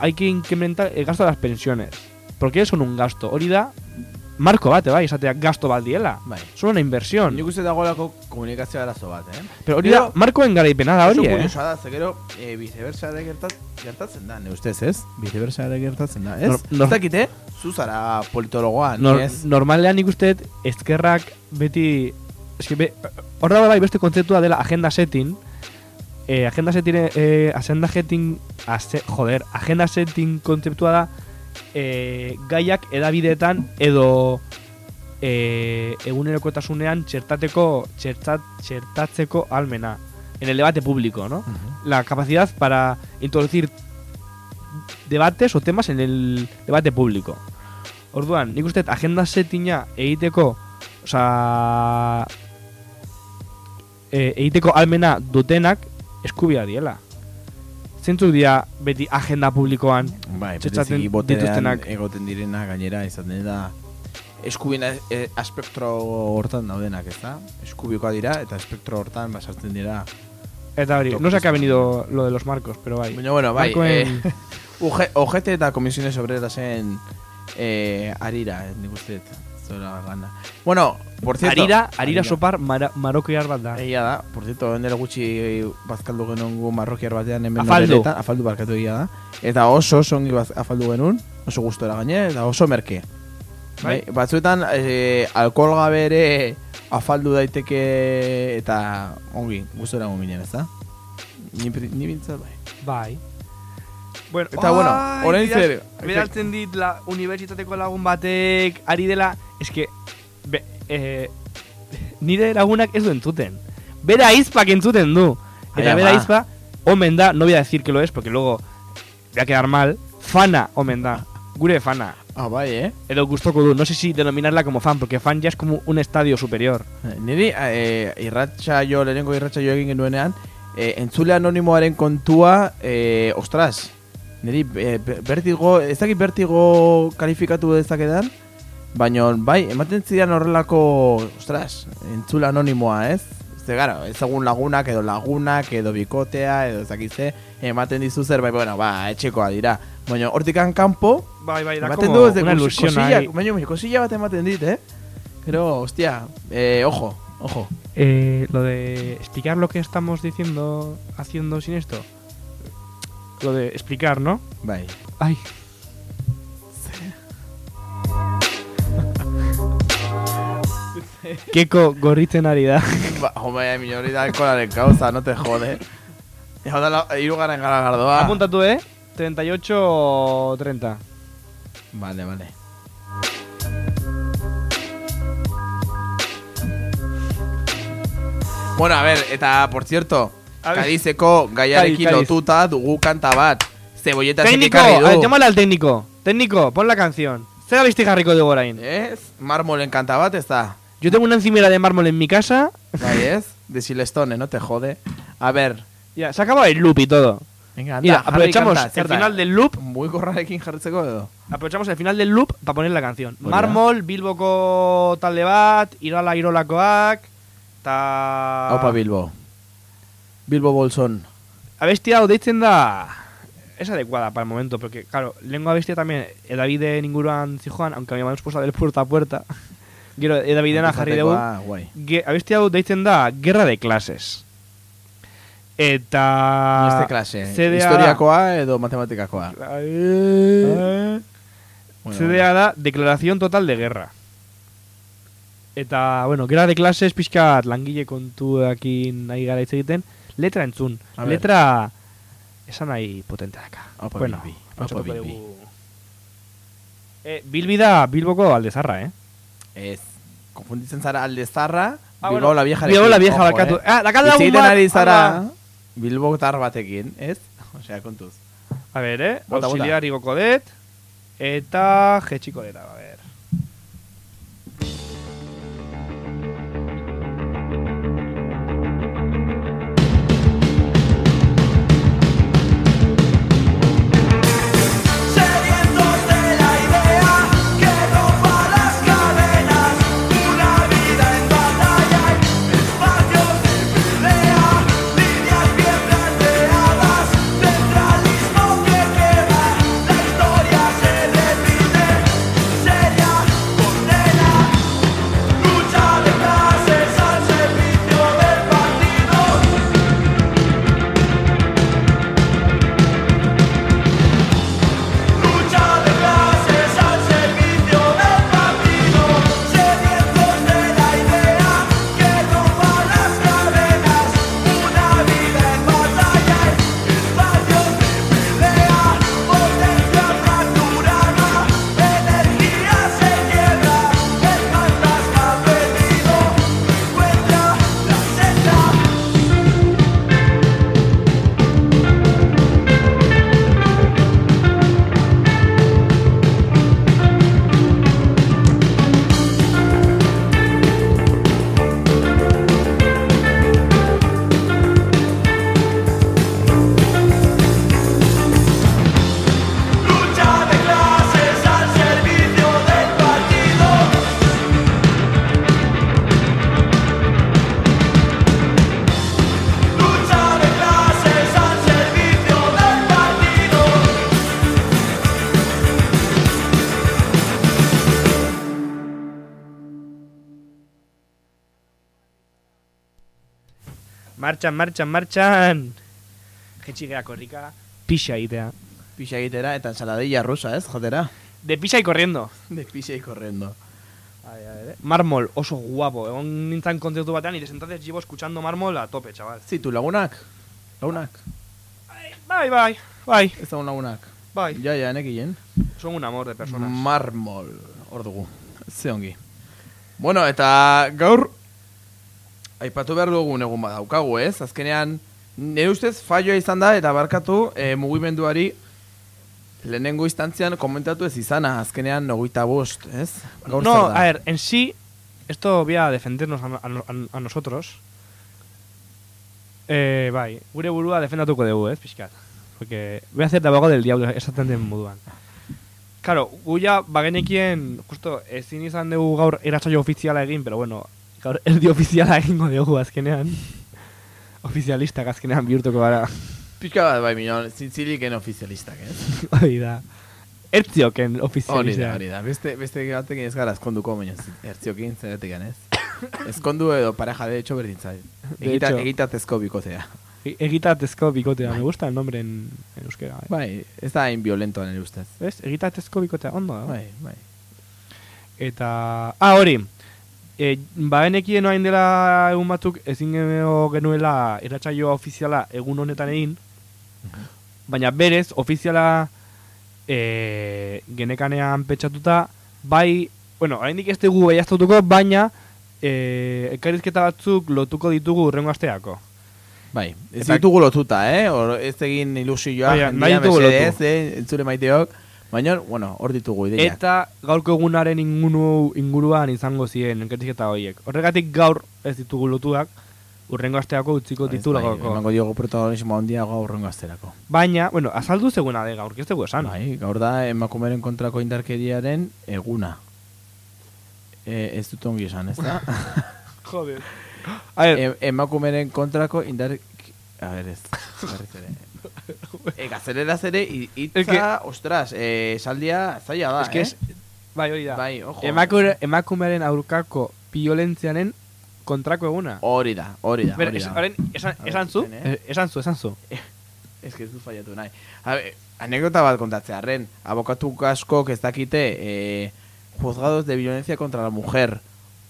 Hay que incrementar el gasto de las pensiones. ¿Por qué son un gasto? Hori da, marko bate, bai, esatea gasto bat diela. Bai. Son una inversión. Nik uste dagoelako komunikazio arazo bat, eh? Pero hori da, markoen garaipena da hori, eh? kuriosoa da, ze gero, e, viceversa ere gertat, gertatzen da, ne ustez, ez? Viceversa ere gertatzen da, ez? Nor- ez dakite, zu zara politologoa, Nor, ez? normalean nik uste ezkerrak beti eske be, hor dago bai beste kontzeptua dela agenda setting eh, agenda setting eh, agenda setting joder agenda setting kontzeptua da eh, gaiak edabideetan edo eh, egunerokotasunean txertateko txertat, txertatzeko almena en el debate público, ¿no? la capacidad para introducir debates o temas en el debate público. Orduan, nik uste agenda settinga egiteko, osea, e, egiteko almena dutenak eskubia diela. Zentzuk dira beti agenda publikoan Bai, Txetxaten dituztenak. egoten direna gainera izaten da eskubien aspektro hortan daudenak, ez da? Eskubikoa dira eta aspektro hortan basartzen dira. Eta hori, no sé a qué ha venido lo de los marcos, pero bai. Baina, bueno, bai, Markoen- eh, UG, OGT eta Komisiones Obrerasen eh, arira, nik uste zora gana. Bueno, por cierto... Arira, arira sopar mara, marokiar bat da. Egia da, por cierto, endela gutxi bazkaldu genuen gu marrokiar batean hemen Afaldu. noreretan, afaldu barkatu egia da. Eta oso oso ongi afaldu genuen, oso gustora gaine, eta oso merke. Bai, batzuetan eh, alkohol gabe ere afaldu daiteke eta ongi, gustora egon ginen, ez da? Ni, ni bintzat bai. Bai. Bueno, Eta, bueno, orain zer- Bidaltzen dit la unibertsitateko lagun batek ari dela, eske be, eh, nire lagunak ez du entzuten. Bera aizpak entzuten du. Eta Ai, bera aizpa, omen da, no voy a decir que lo es, porque luego voy a quedar mal, fana omen da. Gure fana. Ah, bai, eh? Edo gustoko du, no sé si denominarla como fan, porque fan ya es como un estadio superior. Niri eh, irratxa jo, lehenengo irratxa jo egin genuenean, eh, entzule anonimoaren kontua, eh, ostras, niri eh, be- bertigo, ez dakit bertigo kalifikatu dezakedan, baina bai, ematen zidan horrelako, ostras, entzule anonimoa, ez? Ze gara, ezagun lagunak edo lagunak edo bikotea edo ez dakit ze, ematen dizu zer, bai, bueno, ba, etxekoa dira. Baina hortikan kanpo, Bai, bai, da ematen como du ez de una kos- ilusión kosilla, ahí. baina baina kosilla bat ematen dit, eh? Pero, hostia, eh, ojo, ojo. Eh, lo de explicar lo que estamos diciendo, haciendo sin esto. Lo de explicar, ¿no? Bai. Ay. Keko gorritzen ari da. Ba, hombre, mi hori da alkoholaren causa, no te jode. Hau da, irugaren garagardoa. Apuntatu, eh? 38 30. Vale, vale. Bueno, a ver, eta, por cierto. Kadizeko gaiarekin lotuta dugu kanta bat. Cebolleta Técnico, ver, llámale al técnico. Técnico, pon la canción. Zer abesti jarriko de orain. Ez? Marmolen kanta bat ez da. Yo tengo una encimera de mármol en mi casa. Bai, ez? De Silestone, no te jode. A ver, Ya, se acaba el loop y todo. venga, anda, Mira, aprovechamos kanta, el da? final del loop. Muy gorrarekin jartzeko edo? Aprovechamos el final del loop para poner la canción. Hori da. Marmol, Bilboko talde bat, Irola Irolakoak, ta... Opa Bilbo. Bilbo Bolson. Abestia hau deitzen da... Es adecuada para el momento, porque, claro, lengua bestia también, edabide inguruan zijoan, aunque mi mamá nos puso del puerta a puerta. Gero, edabidena jarri dugu. Ge, abestia hau deitzen da Guerra de Clases. Eta... Beste klase. CDA Historiakoa edo matematikakoa. Eh, Bueno, CDA da Declaración Total de Guerra. Eta, bueno, Guerra de Clases pixkat langile kontuekin nahi gara hitz egiten. letra entzun. Letra esan nahi potentea daka. Opa, bueno, Bilbi. Opa, Bilbi. dugu. Eh, Bilbi da Bilboko aldezarra, eh? Ez. Konfunditzen zara alde zarra, Ah, Bilbao bueno, la vieja. Bilbao la vieja barkatu. Ah, dakar lagun bat, ari zara, hala. Bilbo tar batekin, ez? Osea, kontuz. A ver, eh? Bota, bota. Auxiliar igoko det. Eta jetxiko deta, a ver. Martxan, martxan, martxan! Jetxigea korrika, pixa egitea. Pixa egitera eta ensaladilla rusa, ez? Jotera. De pixa y corriendo. De pixa y corriendo. Ai, ai, ai. Mármol, oso guapo. Egon nintzen kontzertu batean, y entonces llevo escuchando mármol a tope, chaval. Zitu, lagunak? Lagunak? Bai, bai, bai, Ez dago lagunak. bai. Ja, ja, nekien. Son un amor de personas. Marmol. Hor dugu. Ze ongi. Bueno, eta gaur aipatu behar dugun egun badaukagu, ez? Azkenean, nire ustez falloa izan da eta barkatu e, mugimenduari lehenengo instantzian komentatu ez izana, azkenean nogeita bost, ez? Gaur no, a ver, en sí, esto voy a defendernos a, a- a- nosotros. Eh, bai, gure burua defendatuko dugu, ez, pixkat. Porque voy a hacer de abogado del diablo, esaten den moduan. Claro, gu ja bagenekien, justo, ezin izan dugu gaur eratzaio ofiziala egin, pero bueno, gaur erdi ofiziala egingo dugu azkenean. Ofizialistak azkenean bihurtuko gara. Pixka bat, bai, minon, zintziliken ofizialistak, ez? Hori da. Ertzioken Hori da, ofizialistak. hori da. Beste, beste batekin ez gara ezkonduko, baina ertziokin zeretik ez? Ezkondu edo pareja de hecho berdin zait. De Egita, hecho. egitatezko bikotea. E- Egitatezko bikotea, me gusta el nombre en, en euskera. Eh? Bai, ez da hain violentoa nire ustez. ¿Ves? Egitatezko bikotea, ondo da. Bai, bai. Eta... Ah, hori. E, baenekien oain dela egun batzuk ezin genuela eratsaioa ofiziala egun honetan egin. Baina berez, ofiziala e, genekanean petxatuta, bai, bueno, oraindik ez dugu behiaztutuko, baina e, elkarrizketa batzuk lotuko ditugu urrengo asteako. Bai, ez Eta- ditugu lotuta, eh? Or, ez egin ilusioa, Bai, nahi ditugu lotu. eh? Entzure maiteok. Baina, bueno, hor ditugu ideiak. Eta gaurko egunaren ingunu, inguruan izango ziren elkarrizketa horiek. Horregatik gaur ez ditugu lotuak, urrengo asteako utziko Bai, ditulagoko. Emango diogu protagonismo handia gaur horrengo asterako. Baina, bueno, azaldu zeguna de gaur, ez dugu esan. Bai, gaur da emakumeren kontrako indarkeriaren eguna. E, ez dut ongi esan, ez da? Joder. A ver, e, emakumeren kontrako indar... A ver, ez. Berriz ere. E, gazeleraz ere, i- hitza, Es que- ostras, e, esaldia zaila da, es que eh? es... Bai, hori da. Bai, ojo. Emakume, emakumeren aurkako violentzianen kontrako eguna. Hori da, hori da, hori es, da. orain, esan, esan zu? eh? Eh, Esan zu, esan zu. Ez que ez du fallatu nahi. A ver, anekdota bat kontatzearren, abokatu askok ez dakite eh, juzgados de violencia contra la mujer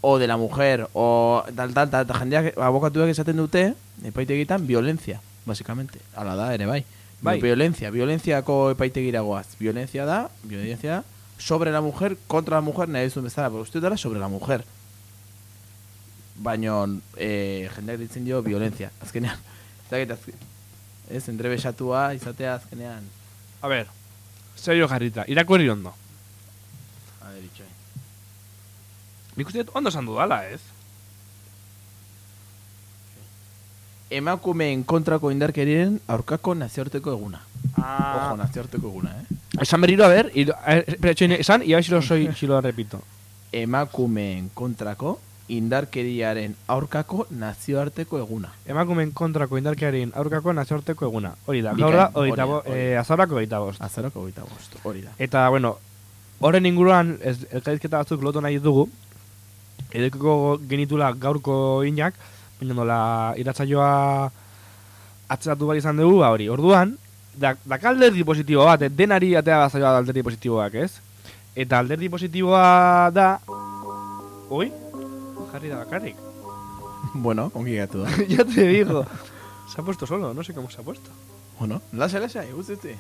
o de la mujer, o tal, tal, tal, jendeak, abokatuak esaten dute, epaitegitan, violencia, básicamente. Hala da, ere bai. Bai. Violencia, violenciako epaitegira goaz. Violencia da, violencia sobre la mujer, contra la mujer, nahi duzun bezala, pero uste dara sobre la mujer. Baina, eh, jendeak ditzen dio violencia. Azkenean, ez dakit, azke- ez, entrebesatua izatea azkenean. A ver, serio jarrita, irakurri ondo. A ver, itxoin. Nik uste ondo esan dudala, ez? Emakumeen kontrako indarkerien aurkako nazioarteko eguna. Ah, Ojo, nazioarteko eguna, eh? esan berriro, a ver, y, lo- a ver, espera, itxoin, esan, y a ver si lo, soy, si lo repito. Emakumeen kontrako indarkeriaren aurkako nazioarteko eguna. Emakumeen kontrako indarkearen aurkako nazioarteko eguna. Hori da, gaur da, hori eh, azarako hogeita bost. Azaroko goita bost, hori da. Eta, bueno, horren inguruan, elkarizketa batzuk lotu nahi dugu, edukiko genitula gaurko inak, baina nola iratzaioa atzeratu behar izan dugu, ba hori, orduan, da, daka alderdi positibo bat, eh, denari atea bazaioa da alderdi positiboak, ez? Eta alderdi positiboa da... Ui, jarri da bakarrik. Bueno, ongi gatu da. ya te digo. Se ha puesto solo, no sé cómo se ha puesto. bueno, lasa, lasa, guztitzi.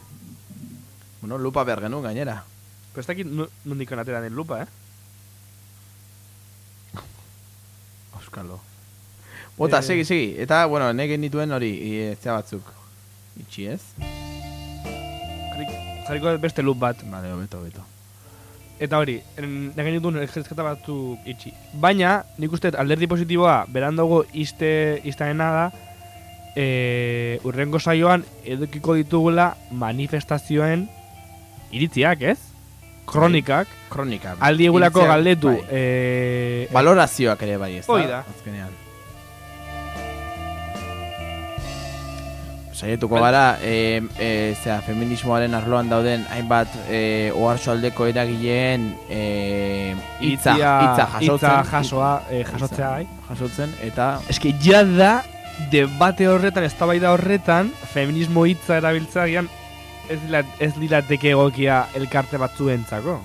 Bueno, lupa behar genuen gainera. Pero está aquí nondik atera den lupa, eh? Euskalo. Bota, Eh. segi, segi. Eta, bueno, negen nituen hori, e, zea batzuk. Itxi ez? Jarri- Jarriko beste loop bat. Vale, hobeto, hobeto. Eta hori, en- negen ditun elgerizketa batzuk itxi. Baina, nik uste alderdi positiboa berandago iste, iztaena da, e, urrengo saioan edukiko ditugula manifestazioen iritziak, ez? Kronikak, Kronika. aldi egulako galdetu. bai. E, Valorazioak ere bai, ez Hoi da. Azkenean. Saietuko gara, e, e, zera, feminismoaren arloan dauden hainbat e, oharsoaldeko eragileen e, hitza, itzia- hitza jasotzen. hitza jasoa, e, jasotzea, bai. jasotzen, eta Eske ja da debate horretan, eztabaida horretan, feminismo hitza erabiltzeagian ez dila, ez lirateke egokia elkarte batzuentzako.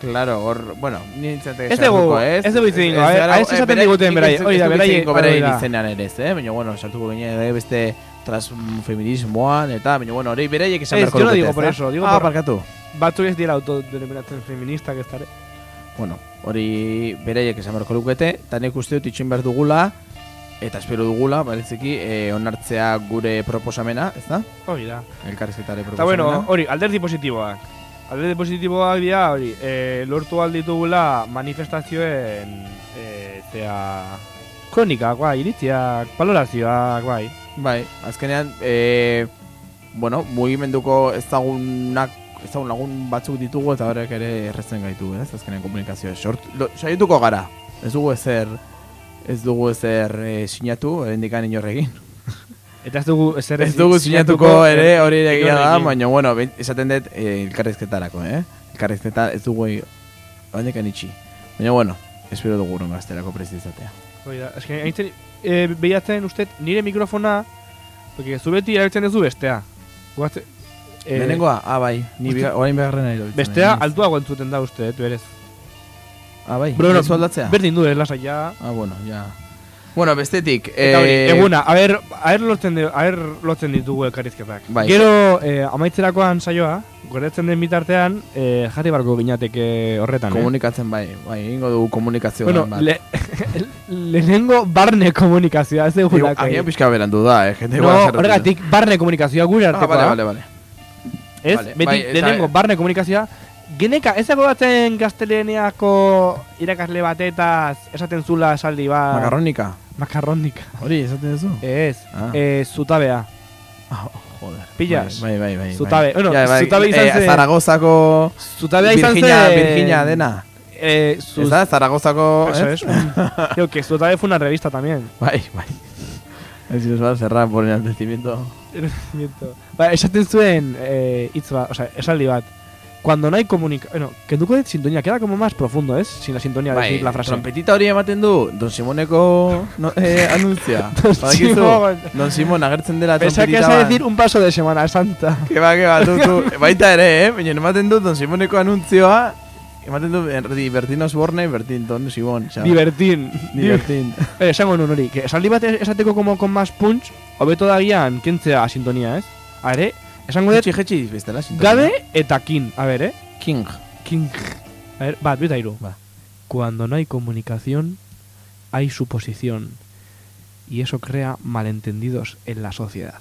Claro, hor, bueno, ni nintzate Ez dugu- ez dugu a ver, a ver, ez esaten diguten beraiek, hori da, beraien hori da. izenean ere ez, eh? Baina, bueno, sartuko gine ere beste transfeminismoan, eta, baina, bueno, hori beraiek esan Ez, beharko yo no lukete, digo por eso, digo ah, por- parkatu. Batzuk ez dira autodenominatzen feministak ez dara. Bueno, hori beraiek esan beharko lukete, eta nik uste dut itxin behar dugula, eta espero dugula, baliziki, eh, onartzea gure proposamena, ez da? Hori da. Elkarrizketare Eta proposamena. bueno, hori, alderdi positiboak. Alderdi positiboak dira, hori, e, lortu alditugula manifestazioen, e, zea, kronikak, bai, iritziak, valorazioak, bai. Bai, azkenean, e, bueno, mugimenduko ezagunak, ezagun lagun batzuk ditugu eta horrek ere erretzen gaitu, ez? Azkenean komunikazioa. Sort, lo, saietuko gara, ez dugu ezer, ez dugu ezer e, sinatu, erendikan inorrekin. Eta ez dugu ezer Ez dugu sinatuko ere hori ere egia da, baina, bueno, esaten dut e, elkarrizketarako, eh? Elkarrizketa ez dugu handikan itxi. Baina, bueno, espero dugu urren gazterako prestizatea. Hori da, haintzen, e, behiatzen uste nire mikrofona, porque zu beti erabiltzen duzu bestea. Guatze, e, Lehenengoa, ah, bai, ni biga, orain beharren nahi. Bestea altuago entzuten da uste, berez. Ah, bai, bueno, aldatzea? Berdin du, lasai ja. Ah, bueno, ya. Bueno, bestetik, eh, eguna, a ber, a ber lotzen, de, a ber lotzen ditugu elkarrizketak. Bai. Gero, eh, amaitzerakoan saioa, goretzen den bitartean, eh, jarri barko ginateke horretan, eh? komunikatzen bai, bai, egingo dugu komunikazio Bueno, bat. le, lehenengo barne komunikazioa, ez dugu Digo, Agian pixka berandu da, eh, jende No, horregatik, barne komunikazioa gure Ah, artekoa. vale, vale, vale. Ez? Vale, Beti, bai, eta- lehenengo barne komunikazioa. Geneka, ez dago batzen gazteleneako irakasle batetaz esaten zula esaldi bat. Makarronika. Makarronika. Hori, esaten duzu? Ez, Ah. eh, zutabea. Ah, joder. Pillas? Bai, bai, bai. Zutabe. Bueno, Ja, bai, zutabe izan eh, zen- Zaragozako Zutabea izan zen... Virginia, Virginia dena. Eh, sus... Ez da, Zaragozako... Eso eh? es. Creo que Zutabe fue una revista también. Bai, bai. Ez si nos van a cerrar por enaltecimiento. Miento. Ba, esaten zuen eh, hitz bat, o sea, esaldi bat. Cuando no hay comunica... Bueno, kenduko dut sintonía, queda como más profundo, ¿es? Sin la sintonía de Bai, decir la frase. trompetita hori ematen du Don Simoneko no, eh, anuntzia. Don? Simon. Don Simon agertzen dela Pensaba que trompetita ibas a decir un paso de Semana Santa. Que ba, que ba, du, du. Baita ere, eh? Baina ematen du Don Simoneko anuntzioa ematen du erdi Bertin Osborne, Bertin Don Sibon. xa. Divertin. Divertin. Eh, esango nun hori, que esaldi bat esateko como con más punch, hobeto dagian kentzea sintonia, ez? Are, esango dut, Jetxi, jetxi, gabe eta kin, a ver, eh? King. King. A ver, bat, bita iru. Va. Cuando no hay comunicación, hay suposición. Y eso crea malentendidos en la sociedad.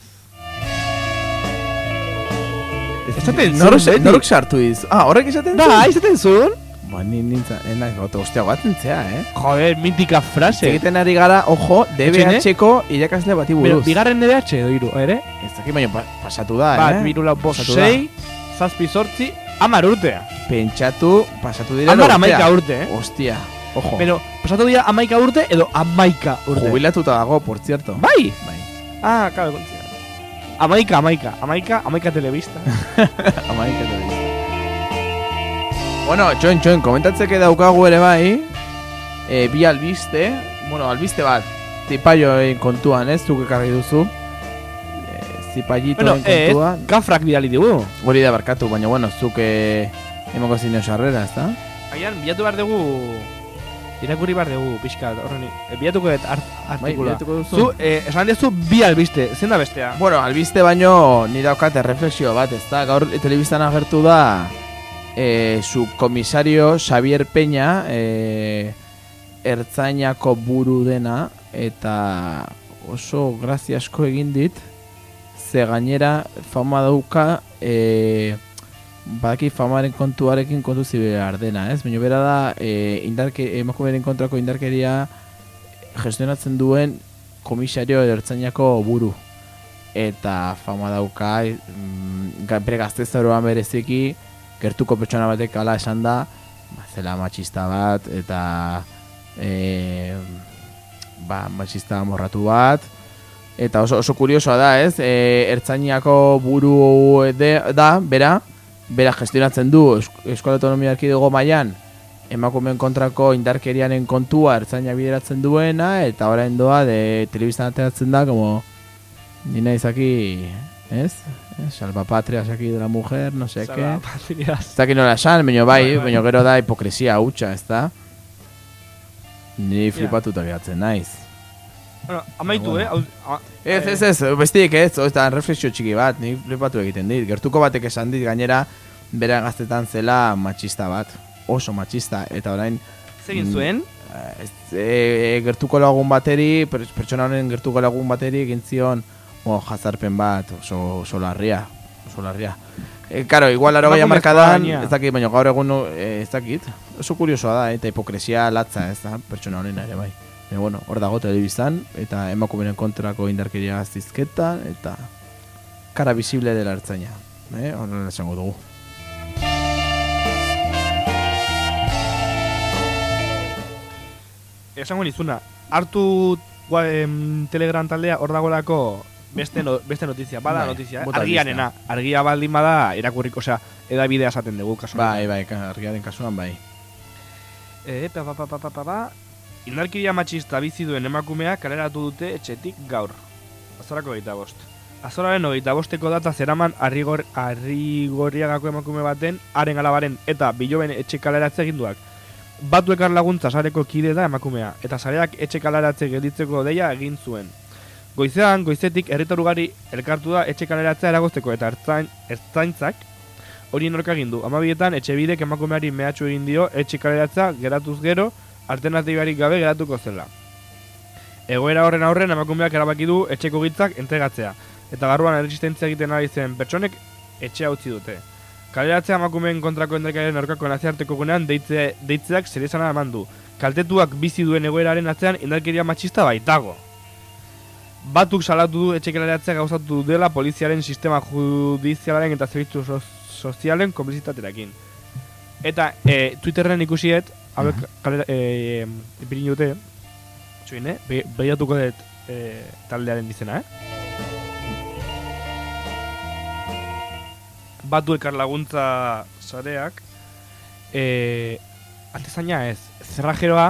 Esaten zuen, Norok, sartu iz. Ah, horrek esaten Da, izaten zuen? Ba, ni nintza, ena, gote, ostia, guatzen zea, eh? Joder, mítica frase. Egiten ari gara, ojo, DBH-ko irakasle bati Pero, buruz. bigarren DBH edo iru, ere? Ez dakit baino pa- pasatu da, Bat, eh? biru lau bost, sei, zazpi sortzi, amar urtea. Pentsatu, pasatu dira Amar amaika urte, eh? Ostia, ojo. Pero, pasatu dira amaika urte edo amaika urte. Jubilatuta dago, por cierto. Bai! Bai. Ah, claro, kontzia. Amaika, amaika, amaika, amaika telebista. Amaika telebista. Bueno, txoin, txoin, komentatzeke daukagu ere bai, e, bi albiste, bueno, albiste bat, zipaioen kontuan, ez, zuk ekarri duzu. E, zipallitoen bueno, eh, kontuan. gafrak bidali dugu. Hori da barkatu, baina bueno, zuk eh, emoko zineo sarrera, ez da? Aian, bilatu behar dugu... Irakurri behar dugu, pixka, horren... Eh, bilatuko dut art, artikula. bilatuko duzu? Zu, eh, esan dezu bi albiste, zein da bestea? Bueno, albiste baino ni daukate reflexio bat, ez da? Gaur telebistan agertu da eh, su komisario Xavier Peña eh, ertzainako buru dena eta oso graziasko egin dit ze gainera fama dauka eh, badaki famaren kontuarekin kontu zibehar dena, ez? Baina bera da eh, indarke, emakumeren kontrako indarkeria gestionatzen duen komisario ertzainako buru eta fama dauka mm, ga- bere gaztezaroan bereziki gertuko pertsona batek ala esan da ba, zela matxista bat eta e, ba, matxista morratu bat eta oso, oso kuriosoa da ez e, ertzainako buru de, da bera bera gestionatzen du Euskal Autonomia Erkidego mailan emakumeen kontrako indarkerianen kontua ertzaina bideratzen duena eta orain doa de telebistan ateratzen da como ni naiz aquí, ¿ez? Eh, Salva patria aquí de la mujer, no sé qué. Zara, patriaz. Ez dakit nola esan, baina bai, Bai, bai. gero da hipokresia hutsa, ez da? Ni flipatuta geratzen naiz. Bueno, amaitu, Bueno. eh? A- Ez, eh, ez, ez, bestirik ez, ez da reflexio txiki bat, ni flipatu egiten dit. Gertuko batek esan dit gainera, bera gaztetan zela matxista bat, oso matxista, eta orain Zegin Mm. zuen? eh, ez, e, gertuko lagun bateri, per, pertsona honen gertuko lagun bateri egin zion bueno, jazarpen bat, oso, oso larria, oso larria. E, karo, igual laro Emakumezkoa markadan, ez dakit, baina gaur egun eh, ez dakit, oso kuriosoa da, eta hipokresia latza, ez da, pertsona honen ere bai. Baina, bueno, hor dago telebistan, eta emakumeen kontrako indarkeria zizketan, eta kara visible dela ertzaina. Eh? Horrela esango dugu. Esango nizuna, hartu gua, em, Telegram taldea hor dagolako beste, no, beste notizia, bada Bai, notizia, eh? bota argiarena, argia baldin bada irakurriko, osea, edabidea esaten dugu, kasu. Bai, bai, argiaren kasuan bai. E, pa, pa, pa, pa, pa, pa, pa. Indarkeria matxista bizi duen emakumea kaleratu dute etxetik gaur. Azorako hogeita bost. Azoraren hogeita bosteko data zeraman arrigor, arrigorriagako emakume baten, haren alabaren eta biloben etxe kaleratze eginduak. Batu ekar laguntza sareko kide da emakumea, eta sareak etxe kaleratze gelditzeko deia egin zuen. Goizean, goizetik herritar ugari elkartu da etxe kaleratzea eragozteko eta ertzain, ertzaintzak hori norka egin du. Amabietan etxe bidek emakumeari mehatxu egin dio etxe kaleratzea geratuz gero alternatibarik gabe geratuko zela. Egoera horren aurren emakumeak erabaki du etxeko gitzak entregatzea, eta barruan erresistentzia egiten ari zen pertsonek etxea utzi dute. Kaleratzea emakumeen kontrako endekaren aurkako naziarteko gunean deitze, deitzeak zerezana eman du. Kaltetuak bizi duen egoeraren atzean indarkeria matxista baitago. Batuk salatu du etxe kaleratzea gauzatu dela poliziaren sistema judizialaren eta zerbitzu so sozialen konplizitaterakin. Eta e, Twitterren ikusiet, hauek kalera, e, ipirin dute, txuin, eh? Be, behiatuko dut e, taldearen izena, eh? Batu elkar laguntza sareak, e, ez, zerrajeroa,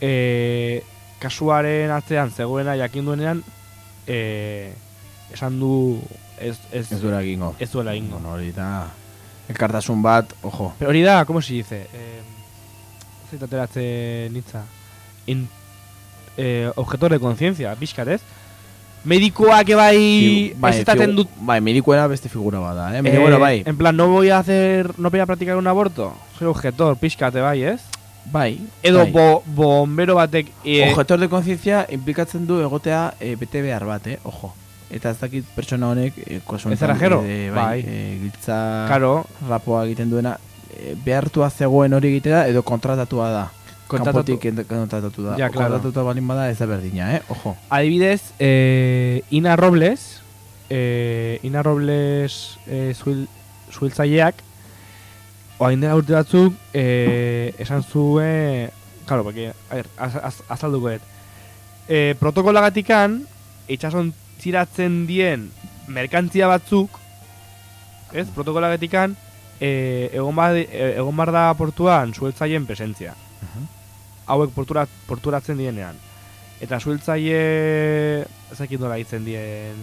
e, kasuaren atzean zegoena jakin duenean, e, esan du ez, ez, Ez duela egingo. ez duela ingo. Bueno, hori da... elkartasun bat, ojo. Pero hori da, ¿cómo se dice? Eh, zait ateratzen nitza. In, eh, objetor de conciencia, pixkat, ez? Medikoak bai, bai, ez estaten figu- dut... Bai, medikuena beste figura bada, eh? eh, Baina, bueno, bai, En plan, no voy a hacer, no voy a practicar un aborto. Soy objetor, pixkate bai, ez? Bai. Edo bai. bo, bombero batek... Eh, Objetor de conciencia implikatzen du egotea e, bete behar bat, eh? Ojo. Eta ez dakit pertsona honek e, Ezerajero? eh, Bai. bai, e, giltza Karo, rapoa egiten duena e, behartua zegoen hori egitea edo kontratatua da. Kontratatu- Kanpotik ent- kontratatu da. Ja, claro. Kontratatuta balin bada ez da berdina, eh? Ojo. adibidez, eh, Ina Robles, eh, Ina Robles eh, zuil, zuiltzaileak, oain dela urte batzuk, eh, esan zuen, claro, porque, a ver, az, az, azalduko dut. Eh, protokolagatikan, itxason tiratzen dien merkantzia batzuk, ez, protokolagatikan, eh, egon, ba, egon bar da portuan zueltzaileen presentzia. Hauek portura, porturatzen dienean. Eta sueltzaile ez dakit nola hitzen dien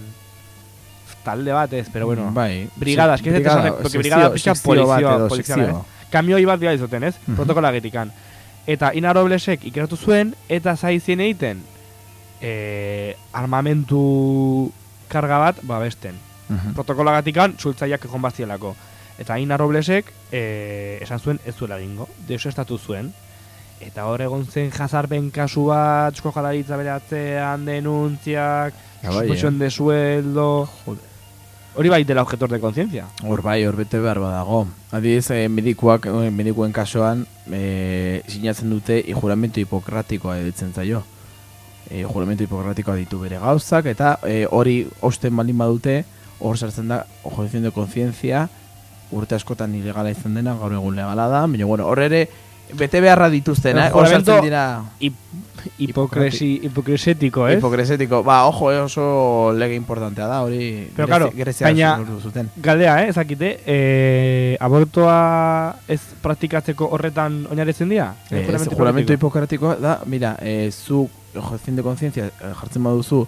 talde bat ez, pero bueno. bai. brigadas, que ez dut esaten, porque brigada pixka polizioa, eh? Kamioi bat dira izoten, ez? Mhm. Protokola getikan. Eta Ina Roblesek ikeratu zuen, eta zaizien egiten e, armamentu karga bat babesten. Mhm. Protokola gatikan, sueltzaileak egon bazielako. Eta Ina Roblesek e, esan zuen ez zuela egingo, deusestatu zuen. Eta hor egon zen jazarpen kasu bat, Eusko Jaurlaritza bere atzean, denuntziak, Ja, bai, suspensión de sueldo... Hori bai dela objetor de conciencia. Hor bai, hor bete behar badago. Adiz, eh, medikuak, eh, medikuen kasuan, eh, sinatzen dute juramento hipokratikoa editzen zaio. Eh, juramento hipokratikoa ditu bere gauzak, eta eh, hori osten baldin badute, hor sartzen da, objeción de conciencia, urte askotan ilegala izan dena, gaur egun legala da, baina bueno, hor ere, bete beharra dituzten, eh? hor Juramento sartzen dira... Hipokresi, hipokresetiko, ez? Hipokresetiko, ba, ojo, eh, oso lege importantea da, hori Pero claro, baina- zuten. Galdea, eh, ezakite, eh, abortoa ez praktikatzeko horretan oinarritzen dira? Eh, ez, juramento hipokratikoa da, mira, eh, zu objeción de conciencia eh, jartzen baduzu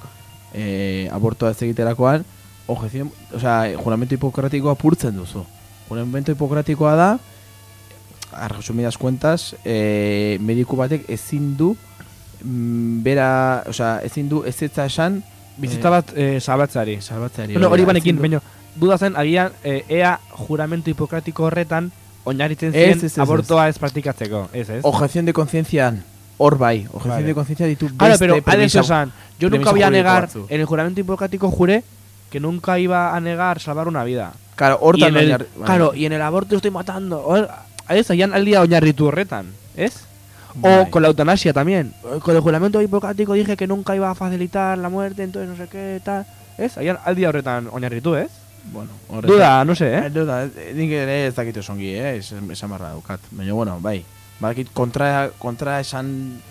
eh, abortoa ez egiterakoan, objeción, o sea, juramento hipokratikoa purtzen duzu. Juramento hipokratikoa da, a resumidas cuentas, eh, mediku batek ezin du mm, bera, o sea, ezin du ez esan Bizitza bat eh, salbatzeari. salbatzeari. Bueno, hori banekin, duda zen, agian, eh, ea juramento hipokratiko horretan oinarritzen Ez, ziren ez, abortoa ez praktikatzeko. Ez, ez? Objeción de conciencia hor bai, objeción Vale. de conciencia ditu beste pero ha de premisa- esan, yo nunca voy a negar, en el juramento hipocrático juré que nunca iba a negar salvar una vida. Claro, Y en el, claro, y en el aborto estoy matando. Hor- Ez, agian aldia oinarritu horretan, ¿es? O Bai. con la eutanasia también. Eh, Con el juramento hipocrático dije que nunca iba a facilitar la muerte, entonces no sé qué, tal. ¿Es? Agian aldia horretan oinarritu, ¿ez? Bueno, horretan- Duda, no sé, Eh, ¿eh? duda, nik ere ez dakit osongi, eh, esan, barra daukat. Baina, bueno, bai. Badakit kontra, kontra esan,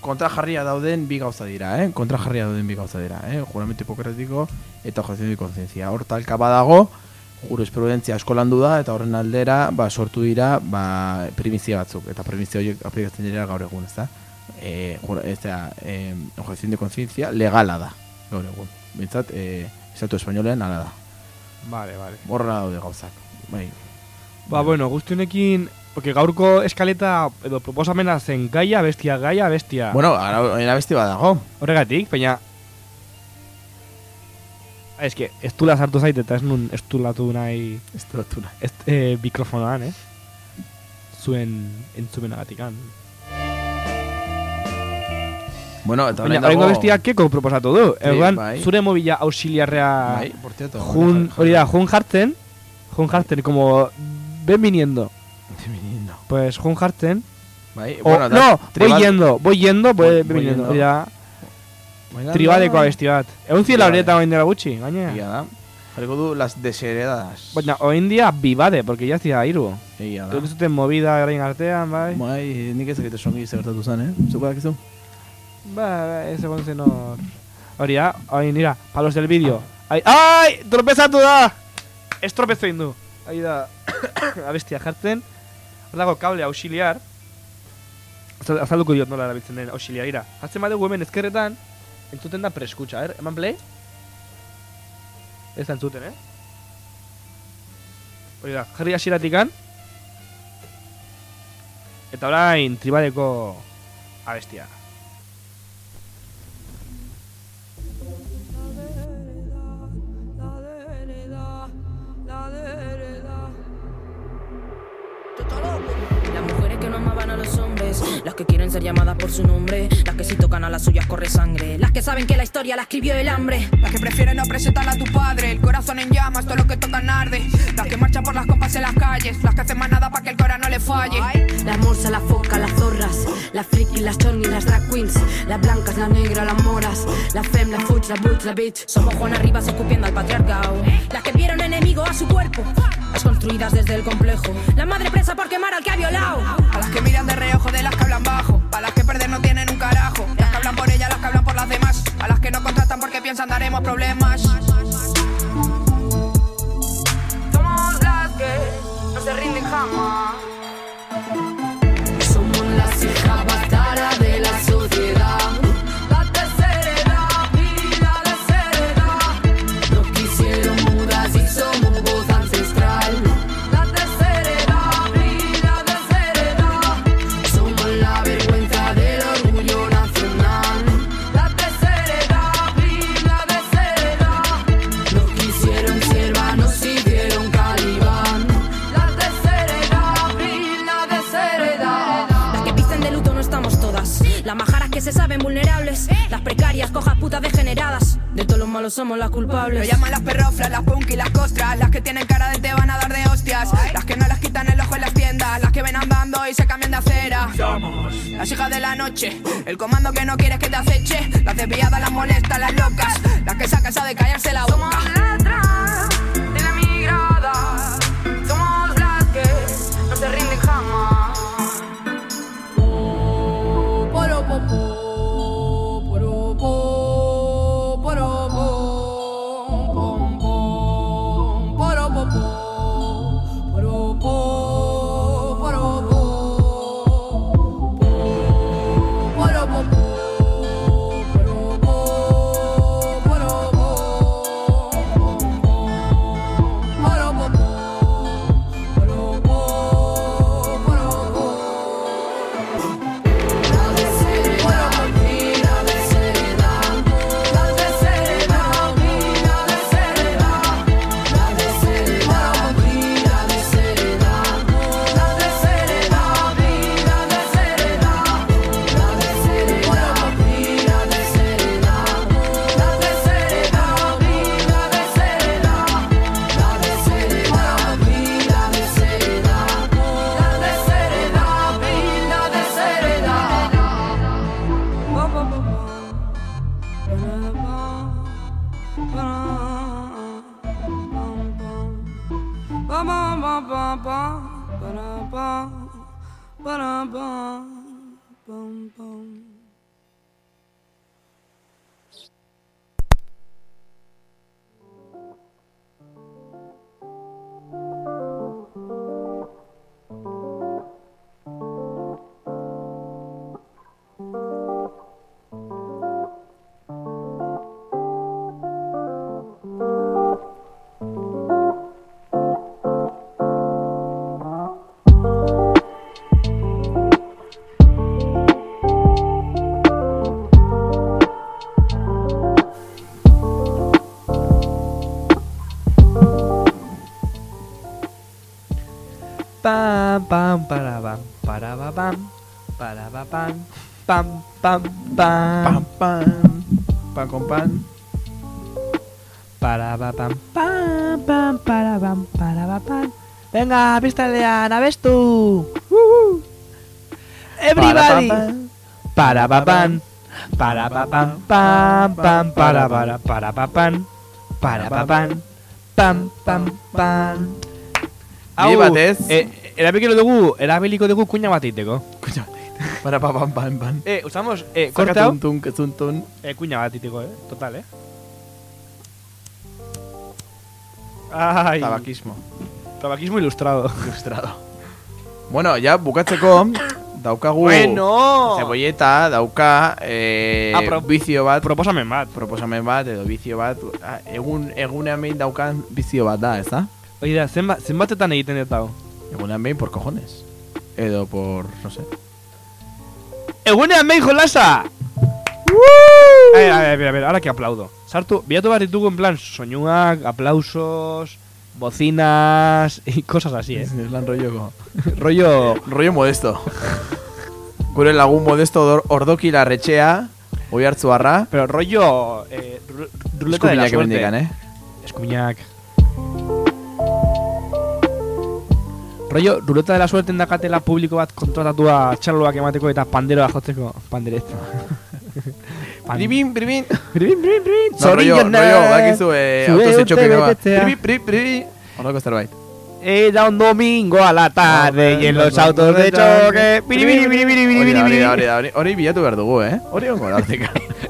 kontra jarria dauden bi gauza dira, eh? Kontra jarria dauden bi gauza dira, eh? Juramento hipokratiko eta objeción de conciencia. Hor talka badago, jurisprudentzia asko landu da, eta horren aldera, ba, sortu dira, ba, primizia batzuk. Eta primizia horiek aplikatzen dira gaur egun, ez da? E, da, eh, objeción de conciencia legala da, gaur egun. Bintzat, eh, estatu espainolean ala da. Vale, vale. Horrela daude gauzak. Bai. Ba, bueno, guztionekin, porque gaurko eskaleta edo proposamena zen gaia, bestia, gaia, bestia. Bueno, ara era beste badago. Horregatik, baina... Ah, Es que, ez tula sartu zait eta ez nun ez tulatu nahi Ez dut nahi. ez, eh, mikrofonoan, ez? Zuen entzumenagatikan. Bueno, eta Baina, dago... bestiak keko proposatu du. Sí, Egoan, bai. zure mobila auxiliarrea Bai, por cierto. jun, hori da, jun jartzen, jun jartzen, como ven viniendo. Femenino. Pues jun jartzen, Bai, o, bueno, da, no, voy yendo, voy yendo, voy, Voy- ven voy viniendo. yendo. Hori da, tribaleko abesti bat. Egun Tribale. horieta oin dela gutxi, gainera. Egia da. Jarriko du las desheredadas. Baina, hoin dia bibade, porque ya zia iru. Egia da. Duk zuten movida erain artean, bai. Bai, nik ez egite songi zer gertatu zen, eh? Zuko dakizu? Ba, ba, ez egon zen hor. Hori da, hori mira, palos del vídeo. Ai, ai, tropezatu da! Ez tropezo egin du. Ai da, abestia jartzen. Hor dago kable auxiliar. Azal- Azalduko diot nola erabiltzen den auxiliarira. Jartzen badugu hemen ezkerretan, entzuten da preskutxa, er? Eman play? Ez da entzuten, eh? Hori da, jarri hasieratikan. Eta orain tribaleko abestia. Las las que quieren ser llamadas por su nombre, las que si tocan a las suyas corre sangre, las que saben que la historia la escribió el hambre. Las que prefieren no presentarla a tu padre, el corazón en llamas, todo lo que tocan arde. Las que marchan por las compas en las calles, las que hacen manada para que el corazón no le falle. Las morsas, las focas, las zorras, las frikis, las chornis, las drag queens, las blancas, las negras, las moras, las fem, las futs, las butch, las bitch. Somos Juan Arribas escupiendo al patriarcado. Las que vieron enemigo a su cuerpo, las construidas desde el complejo. La madre presa por quemar al que ha violado. A las que miran de reojo de las que hablan a las que perder no tienen un carajo. Las que hablan por ellas, las que hablan por las demás, a las que no contratan porque piensan daremos problemas. Somos las que no se rinden jamás. Somos las hijas se saben vulnerables. Las precarias, cojas putas degeneradas. De todos los malos somos las Lo culpables. llaman las perroflas, las punk y las costras. Las que tienen cara de te van a dar de hostias. Las que no las quitan el ojo en las tiendas Las que ven andando y se cambian de acera. Somos las hijas de la noche. El comando que no quieres que te aceche. Las desviadas, las molestas, las locas. Las que se han cansado de callarse la boca. Somos Pam, para, pam, para, pa, pam, para, pa, pam, pam, pam, pam, Pam, pam. Pan con pan. para, pa, pam, pam, pam, para, pam, para, pa, pam. Venga, pistalean, abestu. Uh Everybody. Para, pa, pam, para, pa, pam, pam, pam, para, para, para, pa, pam, para, pa, pam, pam, pam, pam. Eh, erabiliko dugu, erabiliko dugu kuña bat egiteko. Kuña. Para pa pam pam. Eh, usamos, eh, korte hau, tun. eh, kuña bat egiteko, eh, total, eh. Ai, Tabakismo. tabakismo ilustrado. Ilustrado. Bueno, ya bukatzeko daukagu Bueno! cebolleta, dauka eh, Ah, pro- bizio bat, Proposamen bat. proposamen bat edo bizio bat, ah, egun egunean behin daukan bizio bat da, ez da? Oida, da, zenba, zenbatetan egiten dut hau. Egunean behin por cojones. Edo por, no sé. Egunean behin jolasa! A ver, a ver, a ver, a ver, ahora que aplaudo. Sartu, bilatu behar ditugu en plan soñuak, aplausos, bocinas y cosas así, eh. Es lan rollo, Rollo... rollo modesto. Gure lagun modesto ordoki larretxea, oi hartzu harra. Pero rollo... Eh, ru- ruleta de la suerte. eh? Eskuminak. Rollo, ruleta de la suerte endakatela publiko bat kontratatua txarloak emateko eta panderoa jotzeko. Pandereto. Pan- Bribin, bribin. Bribin, bribin, bribin. No, rollo, rollo, bakizu, eh. Bribin, bribin, bribin. Horreko zerbait. Era un domingo a la tarde y en los autos de choque. Hori da, da, da, bilatu behar dugu, eh? Hori ongo da.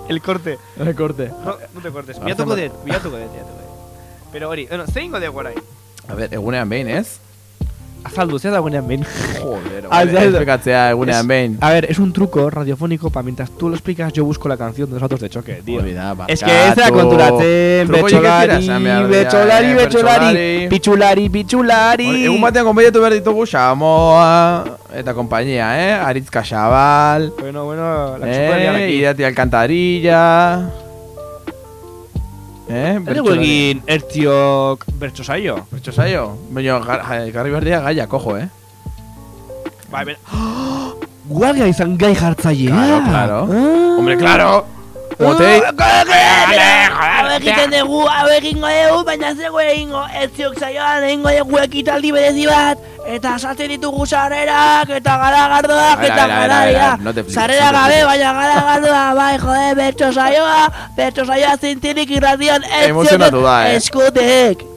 El corte. Hori korte. No, no te cortes. Bilatuko dut, bilatuko dut, bilatuko dut. Pero hori, bueno, zein gode guarai? A ver, egunean behin, ez? Azaldu, zea dagoenean behin. Joder, Ah, esplikatzea egunean behin. A ver, es un truco radiofónico para mientras tú lo explicas, yo busco la canción de los autos de choque, tío. Hori da, Es que ez da konturatzen, betxolari, betxolari, betxolari, pitxulari. Hori, Egun batean konbeiatu behar ditugu Xamoa eta kompainia, eh? Aritzka Xabal, Bueno, bueno, la eh? Irati Alcantarilla, eh? Ez egin ertziok bertso saio. Bertso saio? Baina, gar- ja- garri behar dira gaia, kojo, eh? Bai, ben... Guardia izan gai jartzailea. Claro, claro. Ah. Hombre, claro! Motei, Hau egiten dugu, hau egingo dugu, baina zego egingo etziok saioan egingo dugu ekitaldi berezi bat, eta saltzen ditugu sarrerak, eta garagardoak, eta gararia. flipes, Sarrera gabe, baina garagardoa, bai, jode, bertso saioa, bertso saioa zintzilik irradion Emozionatu da, eh. eskutek.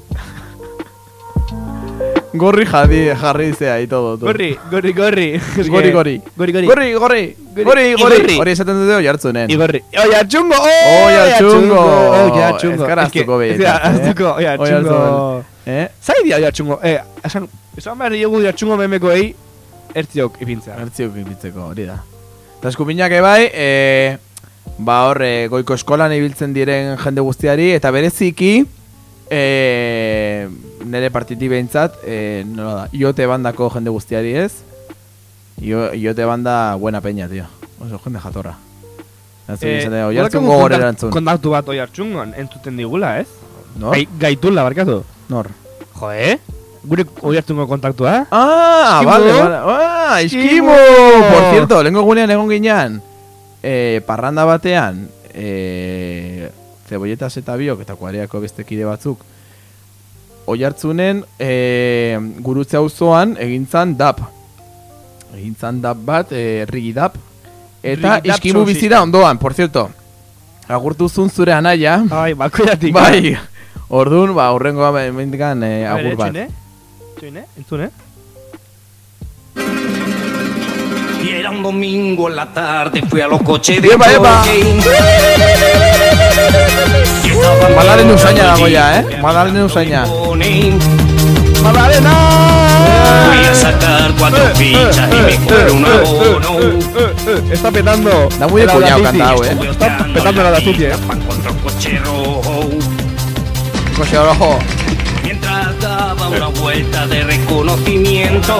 gorri jadi, jarri zea y todo. tú. Gorri, gorri, gorri. Gori. Gori, gori. Gorri, gorri, Gori, gorri, igorri. gorri. Hori esaten dute oi hartzunen. Igorri. Oia txungo! Oia txungo! Oia txungo! Ez gara Es que- aztuko ez behietaz, gara eh? aztuko, Oi txungo. Eh? Zai dia oia txungo? Eh, esan, esan behar diogu oia txungo memekoei ertziok ipintzea. Ertziok ipitzeko, hori da. Eta eskupinak ebai, e, ba hor, e, goiko eskolan ibiltzen diren jende guztiari, eta bereziki, e, nire partiti behintzat, e, nola da, iote bandako jende guztiari ez, Io, iote banda buena peña, tío. Oso, jende jatorra. Erantzun Eh, dira, oi hartzun gogor erantzun. Kontaktu bat oi hartxungon, entzuten digula, ez? Nor? Gai, gaitula, barkatu. Nor? Jo, eh? Gure oi hartzungo kontaktua? Ah, Eskimo. vale, vale. Ah, Eskimo. eskimo! Por cierto, lengo egunean egon ginean, eh, parranda batean, eh, cebolletas eta biok eta kuareako beste kide batzuk, oi hartzunen, eh, gurutze auzoan egintzan dap. Egintzan dap bat, eh, rigi dap. Eta Rigi sound bizira ondoan, por cierto. Agurtu zun zure anaia. Ai, bakoiatik. Bai, orduan, ba, urrengoa mendikan eh, A ver, agur bat. eh? Etxoin, eh? Eh? Y era un domingo en la tarde, fui a los coches de Epa, epa. jogging. Y estaban Madalen viendo usaina dago ja, eh? Madalen usaina. ¡Madalena! Fui a sacar cuatro fichas y me compré un abono. Está petando. Da muy de el cuñado cantado, eh. Está petando la eh. encontrar un coche rojo. Coche rojo. Mientras daba una vuelta de reconocimiento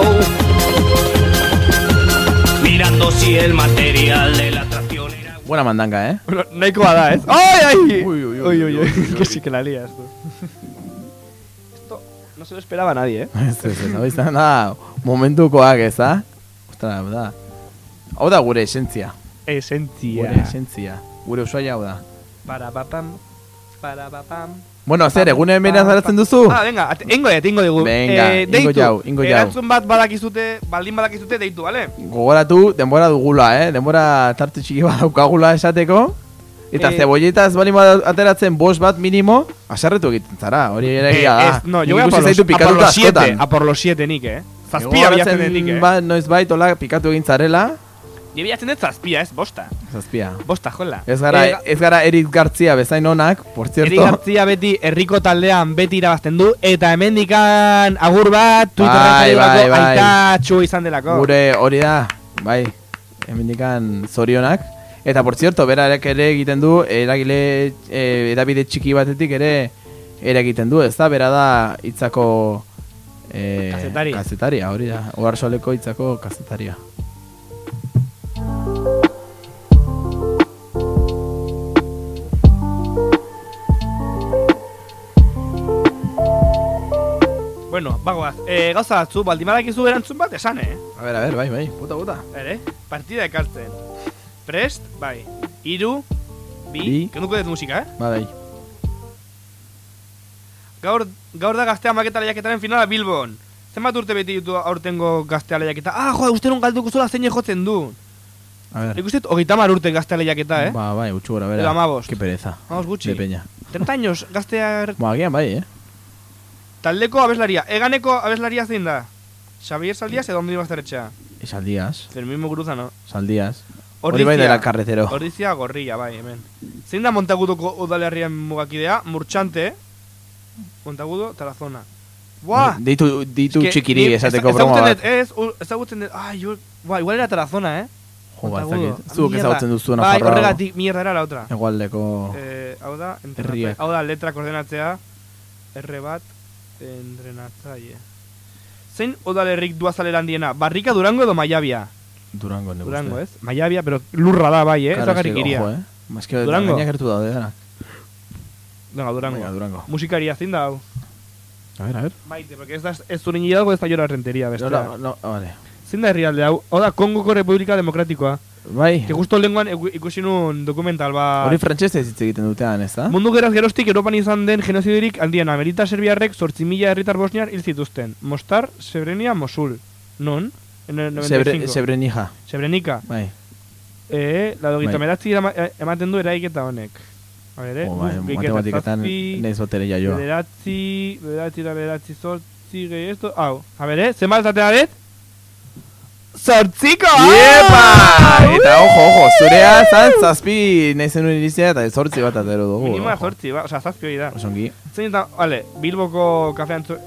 Mirando si el material de la tracción era Buena mandanga, eh? Nahikoa da, ez? ¡Ay, ay! Uy, uy, uy, uy, Que sí que la lías, tú. Esto no se lo esperaba nadie, eh. Ez, ez, ez, hau izan da, momentukoak ez, da? Ostra, da. Hau da gure esentzia. Esentzia. Gure esentzia. Gure usaia hau da. Para papam. Para papam. Bueno, zer, egune beraz zaratzen duzu? Ah, venga, ingo et, ingo dugu. Venga, Eh, ingo jau, ingo jau. Erantzun bat badakizute, baldin badakizute, deitu, bale? Gogoratu, denbora dugula, eh? Denbora tartu txiki bat daukagula esateko. Eta Eh, cebolletaz bali ateratzen bost bat minimo, aserretu egiten zara, hori ere egia da. Eh, ez, no, yo voy a por los, a por los siete, a por los siete nik, eh? Zazpia bilatzen dut nik, eh? Ba, noiz bait, hola, pikatu egin zarela, Ni bilatzen dut zazpia, ez, bosta. zazpia. Bosta, jola. Ez gara, Eh, ez gara Eric Gartzia bezain onak, por cierto. Gartzia beti herriko taldean beti irabazten du eta hemendikan agur bat Twitterren Bai, bai, bai. aitatxu izan delako. Gure hori da, bai, hemendikan zorionak. Eta, por cierto, berarek ere egiten du, eragile, e, edabide txiki batetik ere, ere egiten du, ez da, bera da hitzako eh, Kazetari. kazetaria, hori da, oarsoleko hitzako kazetaria. Bueno, bagoaz, e, gauza batzu, baldimadak izu erantzun bat esan, eh? A ber, a ber, bai, bai, puta, puta. Ere, partida ekartzen. Prest, bai. Iru, bi, Bi. kenduko dut musika, eh? Ba, bai. Gaur, gaur da gaztea maketa lehiaketaren finala Bilbon. Zenbat urte beti ditu aurtengo gaztea lehiaketa? Ah, joa, uste nun galduko zola zein jotzen du. A ber. Nik uste hogeita mar urte gaztea lehiaketa, eh? Ba, bai, utxu gora, bera. Edo amabost. Qué pereza. Vamos gutxi. De peña. 30 años gaztea Ba, agian bai, eh? Taldeko abeslaria. Eganeko abeslaria zein da? Xavier Saldias edo ondi bazteretxea? Esaldías, Fermín Muguruzano. saldías. Hori bai dela carretero. Ordizia gorria, bai, hemen. Zein da Montagudoko udalerrian mugakidea? Murtxante, Montagudo, Tarazona. Buah! Ditu, ditu Eske, txikiri ni- esateko broma ezagutzen bat. dut, Ez, ezagutzen dut, ai, jo, buah, igual era Tarazona, eh? Jo, ba, ez Montagudo. dakit. Zuok Mierda. ezagutzen duzu Bai, Nafarroa. horregatik, mierda era la otra. Egualdeko... Eh, hau da, entrenatzaile. Hau da, letra koordenatzea, R bat, entrenatzaile. Zein udalerrik duazalera handiena? Barrika Durango edo Maiabia? Durango, ne Durango, ez? Maiabia, pero lurra da, bai, eh? Ez bakarrik iria. Ojo, eh? Maske, Durango? Durango. gertu daude, dara. Venga, Durango. Venga, Durango. Musikaria, zein da hau? A ver, a ver. Maite, porque ez da ez zurin hidalgo ez da jora renteria, No, bestea. no, no, vale. Zein da herrialde hau? Hau da, Kongoko Republika Demokratikoa. Bai, Que justo lenguan iku- ikusi nun dokumental bat. hori frantxestez hitz egiten dutean, ez da? Mundu geraz geroztik Europan izan den genozidirik handien Amerita Serbiarrek 8.000 herritar bosniar hil zituzten. Mostar, Sebrenia, Mosul. Non? En el 95. Sebre, Sebrenija, Sebrenika. bai. E, la dogita Bai. meratzi erama- eh, ematen du eraiketa honek. A ver, eh? Oh, bai, Uf, biketa matematiketan zazpi, neiz botere jaioa. Bederatzi, bederatzi da bederatzi zortzi gehi esto. Hau, a ver, eh? Zenbat zatea dut? Zortziko! Iepa! Eta ojo, ojo, zurea zan zazpi nahi zenuen irizia eta zortzi bat atero dugu. Minimoa ojo. zortzi, ba, oza, zazpi hori da. Osongi. Zein eta, vale, Bilboko kafean zu...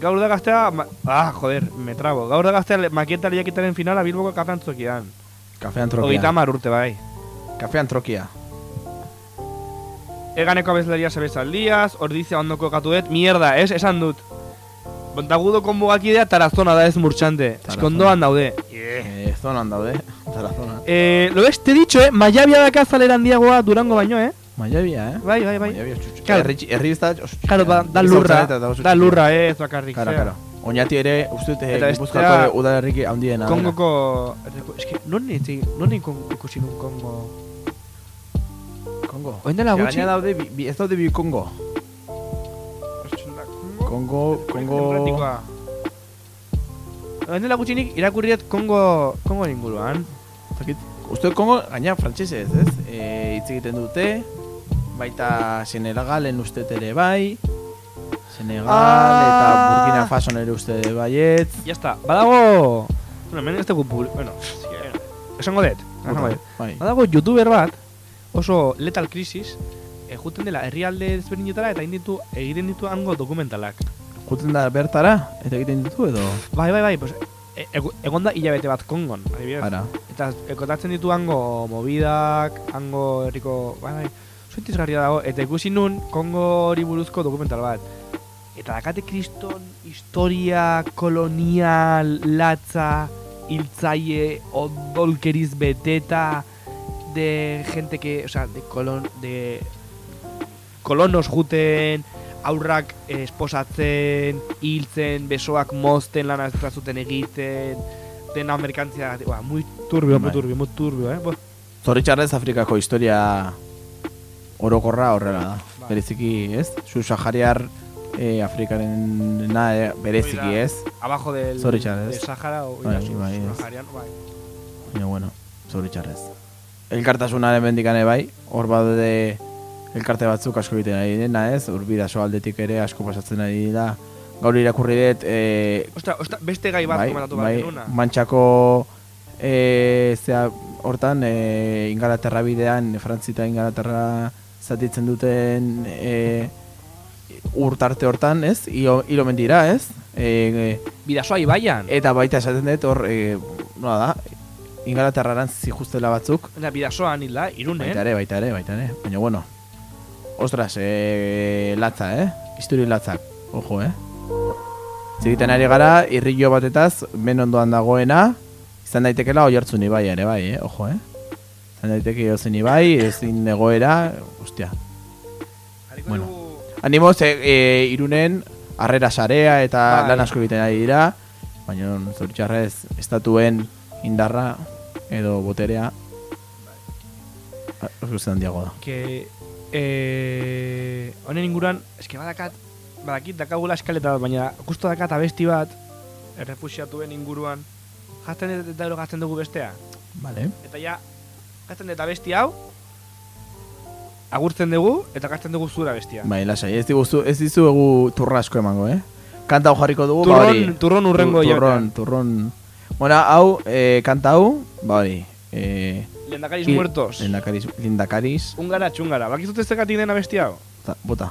Gaur da gaztea, ma... ah, joder, me trabo. Gaur da gaztea le- maketa lehiaketaren finala Bilboko kafean zokian. Kafean trokia. Hogeita mar urte bai. Kafean trokia. Eganeko abeslaria sabezaldiaz, ordizia ondoko gatu dut, mierda, ez, esan dut. Montagudo konbogakidea tarazona da ez. Tarazona. Eskondoan daude. Eh, zonan daude, tarazona. Eh, lo ves, te dicho, eh, Maiabia daka zalera handiagoa Durango baino, eh? Maiabia, eh? Bai, bai, bai. Maiabia txutxu. Claro. Herri, herri bizta, Claro, ba, da lurra, da lurra, eh, ez bakarrik. Karo, zea. karo. Oñati ere, uste dut, Eta eh, bestea- Gipuzkoako udalerrik handiena. Kongoko... Eske, non nintzi, non nintzen ikusi nun Kongo... Kongo. Oin dela Eske gutxi... gainera daude, ez daude bi Kongo. Kongo, Kongo... Erratikoa. Oin dela gutxi nik irakurri dut Kongo... Kongo inguruan. Zakit, uste Kongo, gaina frantsesez, ez? E, hitz egiten dute, baita Senegalen uste ere bai, Senegal Ah! eta Burkina Faso ere uste dut baietz. Ya está, badago... Bueno, hemen ez dugu publi... Bueno, esango dut, esango dut. Bai. Badago youtuber bat, oso Lethal Crisis, juten dela herrialde ezberdinetara eta egin ditu, egiten ditu hango dokumentalak. Juten da bertara, eta egiten ditu edo? Bai, bai, bai, pues, e, ego- egon da hilabete bat Kongon, adibidez. Ara. Eta ekotatzen ditu hango mobidak, hango herriko, bai, bai, suentisgarria dago, eta ikusi nun Kongo hori buruzko dokumental bat. Eta dakate kriston historia kolonial, latza, hiltzaile, odolkeriz beteta, de gente que, o sea, de kolon, de kolonos juten, aurrak eh, esposatzen, hiltzen, besoak mozten lan ez zuten egiten, dena merkantzia, ba, muy turbio, muy Bai. turbio, muy turbio, eh? Bo, Zoritxarrez Afrikako historia orokorra horrela da. Bai. Bereziki, ez? Subsahariar eh, Afrikaren na, eh, bereziki, ez? abajo del, del Sahara o Bai, bai, bai, bai. Bueno, zoritxarrez. Elkartasunaren bendikane bai, hor badaude elkarte batzuk asko egiten ari dena, ez? Urbidaso aldetik ere asko pasatzen ari dira. Gaur irakurri dut, eh, Ostra, ostra, beste gai bat bai, komentatu bai, genuna. mantxako e, zea, hortan e, Ingalaterra bidean, Frantzi eta Ingalaterra zatitzen duten e, urtarte hortan, ez? Ilo, ilo mendira, ez? E, Bidasoa ibaian. eta baita esaten dut hor, e, nola da, Ingalaterraran zijustela batzuk, Eta bidasoan hil da, irunen. baita ere, baita ere, baita ere, baina bueno. Ostras, eh, latza, eh? Isturi latzak, ojo, eh? Zigiten ari gara, irrillo batetaz, men ondoan dagoena, izan daitekela oi hartzun ibai ere bai, eh? Ojo, eh? Izan daiteke ozen ibai, ezin egoera, ostia. Bueno. Animoz, e, e, irunen, harrera sarea eta Bai. lan asko egiten ari dira, baina zoritxarrez, estatuen indarra edo boterea, oso zen handiago da. Que, eh, honen inguruan, eske badakat, badakit dakagula eskaleta bat, baina justo dakat abesti bat, errefusiatuen inguruan, jazten dut eta gero gazten dugu bestea. Vale. Eta ja, gazten dut abesti hau, agurtzen dugu, eta gazten dugu zura bestia. Bai, lasai, ez diguzu, ez dizuegu turra asko emango, eh? Kanta hau jarriko dugu, ba Turron- hori. turron hurrengo Tu- Turron, turron. Bueno, hau, eh, kanta hau, ba hori. Eh, Lehendakariz Li- muertos. Lendakariz, lindakariz. Ungara, txungara. Bakizut ez zekatik den abesti hau? Ta, bota.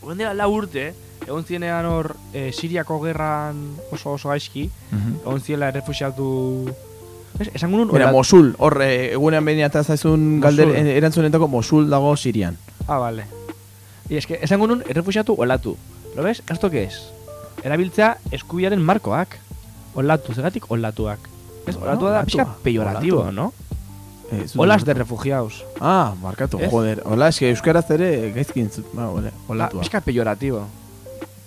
Horren dela lau urte, egon zienean hor eh, Siriako gerran oso oso gaizki, Mhm. egon ziela errefusiatu... Es, esan gunun... Mira, Mosul, hor, eh, egunean behin eta zaizun galder, eh, erantzunetako Mosul dago Sirian. Ah, vale. Y es que esan gunun errefusiatu olatu. Lo ves? ¿Esto qué es? Erabiltzea eskubiaren markoak. Olatu, zegatik olatuak. Ez, Bueno, olatua da pixka peyorativo, olatu. no? Eh, zut- Olas de refugiados. Ah, markatu, Ez? joder. Hola, eski euskaraz ere gaizkin zut, ba, ole, La, olatua. pixka peyorativo.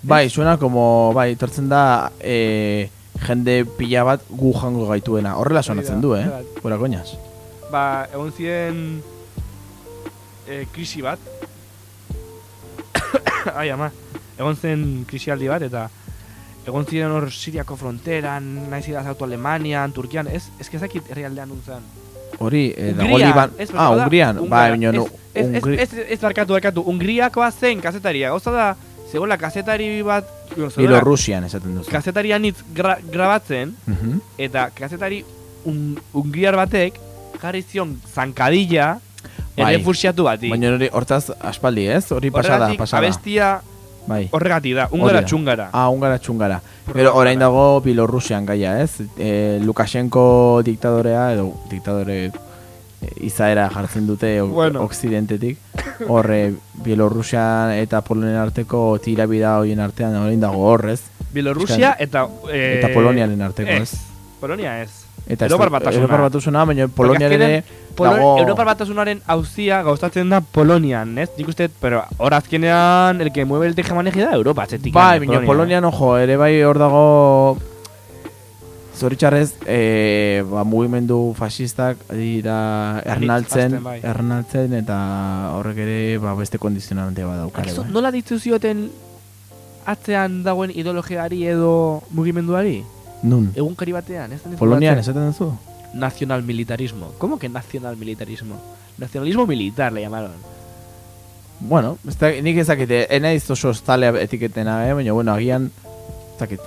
Bai, suena como, bai, tortzen da, eh, jende pila bat gu jango gaituena. Horrela sonatzen du, eh? Fuera coñas. Ba, egon ziren eh, krisi bat. Ai, ama. Egon zen krisialdi bat, eta egon ziren hor Siriako fronteran, nahi zira zautu Alemanian, Turkian, ez, ez kezakit herrialdean nuntzen. Hori, eh, Liban... ez, Ah, Hungrian, bai, baina no, Ez, Hungri... ez, ez, ez barkatu, barkatu, Hungriakoa zen kazetaria, gauza da, zegoela kazetari bat, zegoela Bielorrusian esaten duzu. kazetari anitz gra, grabatzen, Mhm. eta kazetari un, ungriar batek jarri zion zankadilla Bai. errefusiatu bati. Baina hori hortaz aspaldi, ez? Hori pasada, pasada. abestia Bai. horregatik da, ungara da. txungara. Ah, ungara txungara. Pero orain dago Bielorrusian gaia, ez? E, Lukashenko diktadorea edo diktadore e, izaera jartzen dute Bueno. Occidentetik. Horre Bielorrusian eta Polonia arteko tirabida hoien artean orain dago horrez. Bielorrusia eta... Eh, eta Poloniaren arteko, ez? Polonia ez. Eta Europar ez- batasuna. Europar batasuna, baina Porque Poloniaren ere azkenean Polo dago... Europar batasunaren auzia gauzatzen da Polonian, ez? Nik uste, pero hor azkenean el que mueve el tejemaneji da Europa, atzetik. Bai, baina Polonian, ojo, ere bai hor dago Zoritxarrez, e, ba, mugimendu fascistak dira ernaltzen, bai. ernaltzen eta horrek ere ba, beste kondizionante bat daukare. Akizu, Bai. nola ditzu zioten atzean dagoen ideologiari edo mugimenduari? Nun, Egunkari batean, ez da Polonian ez esaten duzu? Nacional militarismo. ¿Cómo que nacional militarismo? Nacionalismo militar le llamaron. Bueno, da, nik ezakite, enaiz oso estalea etiketena, eh? baina bueno, agian, ezakit,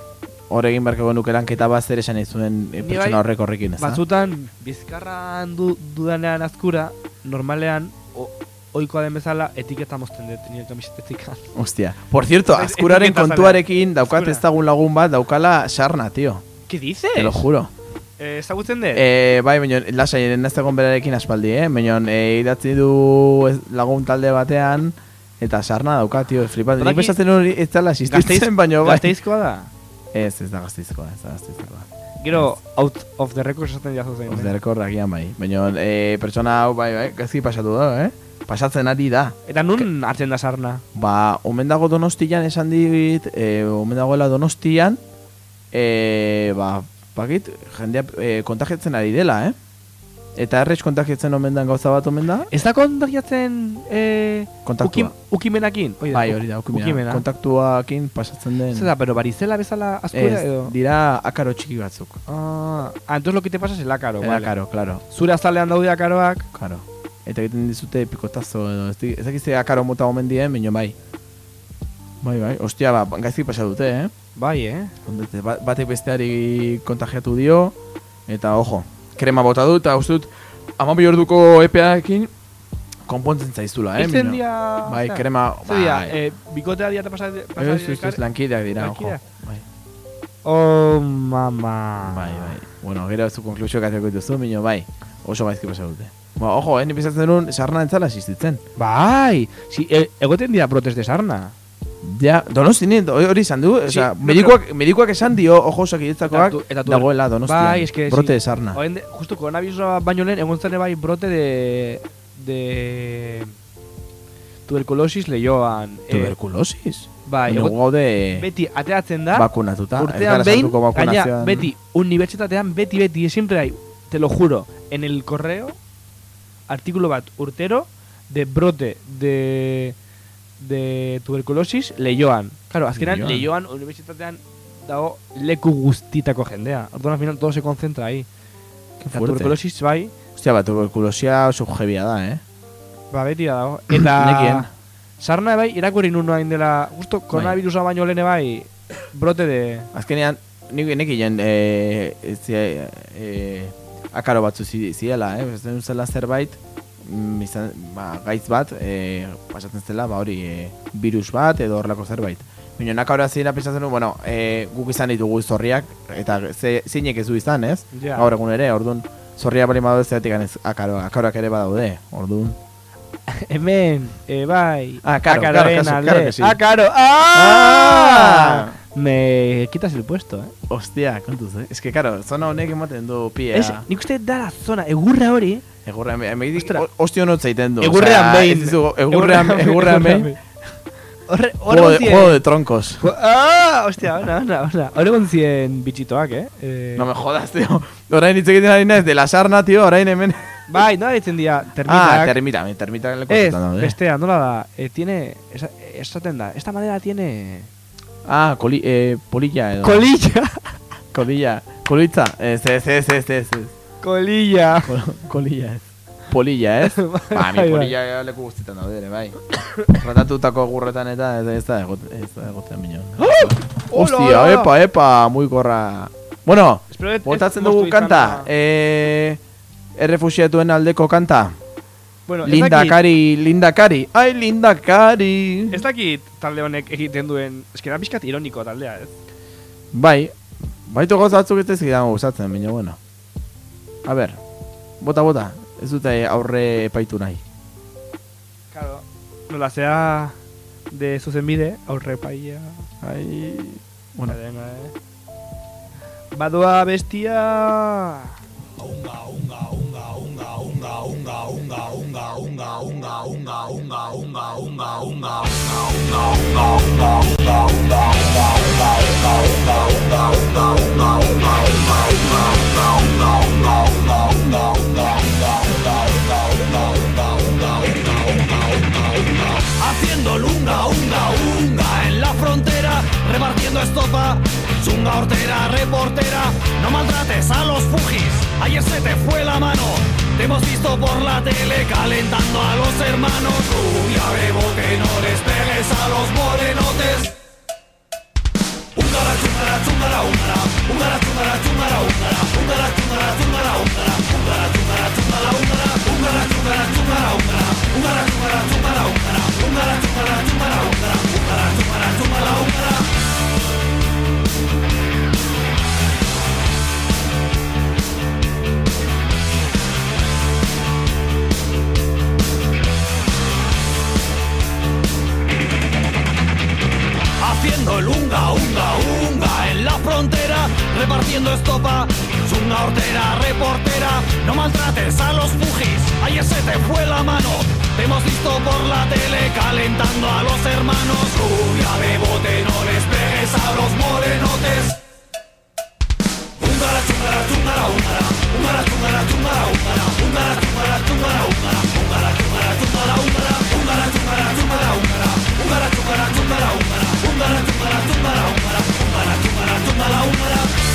hor egin beharko genuke lanketa bat zer esan izuen e, pertsona horrek horrekin, ez? Batzutan, bizkarran du, dudanean azkura, normalean, o, oikoa den bezala, etiketa mozten dut, nire kamisetetik. Hostia. Por cierto, azkuraren kontuarekin daukat ez dagun lagun bat daukala sarna, tío. ¿Qué dices? Te lo juro. Eh, ezagutzen dut? Eh, bai, baina lasai ez dagoen berarekin aspaldi, eh? Baina eh, idatzi du lagun talde batean eta sarna dauka, tio, flipat. Nik besatzen hori ez dela existitzen, baina bai. Gazteizkoa da? Ez, ez da gazteizkoa, ez da gazteizkoa. Gero, out of the record esaten jazu zein. Oz derkor agian bai. Baina eh, pertsona hau bai, bai, gazki pasatu da, eh? Pasatzen ari da. Eta nun hartzen da sarna? Ba, omen dago donostian esan dit, eh, omen dagoela donostian, eh, ba, bakit, jendea eh, kontagiatzen ari dela, eh? Eta errex kontagiatzen omen den gauza bat omen da? Ez da kontagiatzen Kontaktua. ukim, ukimenakin? Hori Bai, hori da, ukimena. ukimena. Kontaktuakin pasatzen den. Ez da, pero barizela bezala azkura Ez, edo? dira akaro txiki batzuk. Ah, ah, entonces lo que te pasa es el ácaro, El vale. akaro, claro, Zure azalean daude akaroak, claro. Eta egiten dizute pikotazo edo, ez, dakizte akaro mota omen dien, baina bai. Bai, bai, ostia, ba, gaizki pasa dute, eh? bai, eh? Ondete, ba- batek besteari kontagiatu dio, eta ojo, krema bota du, eta uste dut, amabi orduko epearekin, konpontzen zaizula, eh? Mino? dia... Bai, krema, Zer dira, bai. eh, bikotea dia eta pasa, pasa Ez, ez, ez, lankideak dira, ojo. Bai, Oh, mama. bai, bai. Bueno, gero zu konklusio kateko dituzu, mino, bai, oso gaizki pasa dute. Ba, ojo, eh, ni pensatzen duen sarna entzala existitzen. Bai, si, e, egoten dira brotes de sarna. Ja, donosti nien, hori izan du, Sí, osea, no, medikuak, medikuak esan dio, ojo, osakidetzakoak, dagoela donostian, Bai, eske, brote de sarna. Oen de, justo koronavirusa baino lehen, egon zen bai brote de... de... tuberkulosis lehioan. eh, Tuberkulosis? bai, Baina egot- gaude beti ateatzen da, bakunatuta. urtean behin, gaina, beti, unibertsitatean, beti, beti, siempre hay, te lo juro, en el correo, artículo bat urtero, de brote de, de tuberculosis leioan. Claro, azkenan Leioan. unibertsitatean dago leku guztitako jendea. Orduan, al final, todo se concentra ahí. Qué Eta fuerte. tuberculosis, bai, Ostia, ba, tuberkulosia oso jebia da, eh? ba, beti da dago. Eta... Nekien. Sarna bai, irakurri nun hain dela, justo koronavirusa baino lehen bai, brote de... Azkenean, nik nekien, eh, ez, eh, eh, akaro batzu zi- ziela, eh? Ez den zela zerbait, izan, ba, gaitz bat, eh, pasatzen zela, ba hori, eh, virus bat edo horrelako zerbait. Baina nakara zira pensatzen du, bueno, eh, guk izan ditugu zorriak, eta ze, zeinek ez du izan, ez? Ja. Gaur egun ere, orduan, zorria bali zeatik ez akaro, akaroak ere badaude, orduan. Hemen, e, bai. Ah, claro, claro, alde. claro que sí. Akaro, Ah! ¡ah! Me quitas el puesto, eh. Ostia, kontuz, eh? Ez que, karo, zona honek ematen du pia. Ez, nik uste da la zona, egurra hori. Egurrean behin, emeidik, Ostras. ostio not zaiten du. Egurrean behin. ez dizu, Egurrean, egurrean behin. Juego de, horre juego de troncos. Ah, hostia, ona, ona, ona. Hore gontzien bitxitoak, eh? eh No me jodas, tío. Orain hitz egiten ari naiz de la sarna, tío, orain hemen. Bai, nola ditzen dira, termitak. Ah, termita, termita leku Ez, askotan daude. bestea, nola da, eh, tiene, esa- esaten da, esta madera tiene... Ah, coli, eh, polilla edo. Colilla. Colilla. Colitza. Ez, ez, ez, ez, ez. Ez. Colilla. Col- Colilla ez. Polilla, ez? ba, mi polilla leku guztietan daude ere, bai. Ratatutako gurretan eta ez, ez da ez da egoten minon. Hostia, hola. epa, epa, muy gorra. Bueno, ez- botatzen ez dugu kanta. da. Eh, errefusiatuen aldeko kanta. Bueno, ez Linda Kari, Linda Kari. Ai, Linda Kari. Ez dakit talde honek egiten duen, eske da pixkat ironiko taldea, ez? Bai, baitu gauza batzuk ez zidan gustatzen, baina bueno. A ber, bota, bota. Ez dute aurre epaitu nahi. Claro. Nola zea de zuzenbide, aurre paia. Ai... Bueno. Venga, eh. Badoa bestia... Haciendo lunga, unga, unga en la frontera, repartiendo estopa, chunga hortera, reportera, no maltrates a los fujis, ayer se te fue la mano, te hemos visto por la tele calentando a los hermanos, rubia bebote, no les pegues a los morenotes. Onlara tunlara tunlara onlara Onlara tunlara tunlara onlara Onlara tunlara tunlara onlara Onlara tunlara tunlara onlara Onlara tunlara tunlara onlara Onlara tunlara tunlara onlara Onlara tunlara tunlara onlara Onlara tunlara tunlara onlara Haciendo el unga, unga, unga en la frontera, repartiendo estopa, chunga hortera, reportera, no maltrates a los fujis, ayer se te fue la mano, te hemos visto por la tele calentando a los hermanos, rubia bebote, no les pegues a los morenotes. Húngara, chungara, chungara, húngara, húngara, chungara, chungara, húngara, húngara, chungara, chungara, húngara, húngara, chungara, chungara, húngara, húngara, chungara, chungara, húngara, tumbala, tumbala, húngara, húngara, tumbala, húngara, húngara, tumbala, húngara.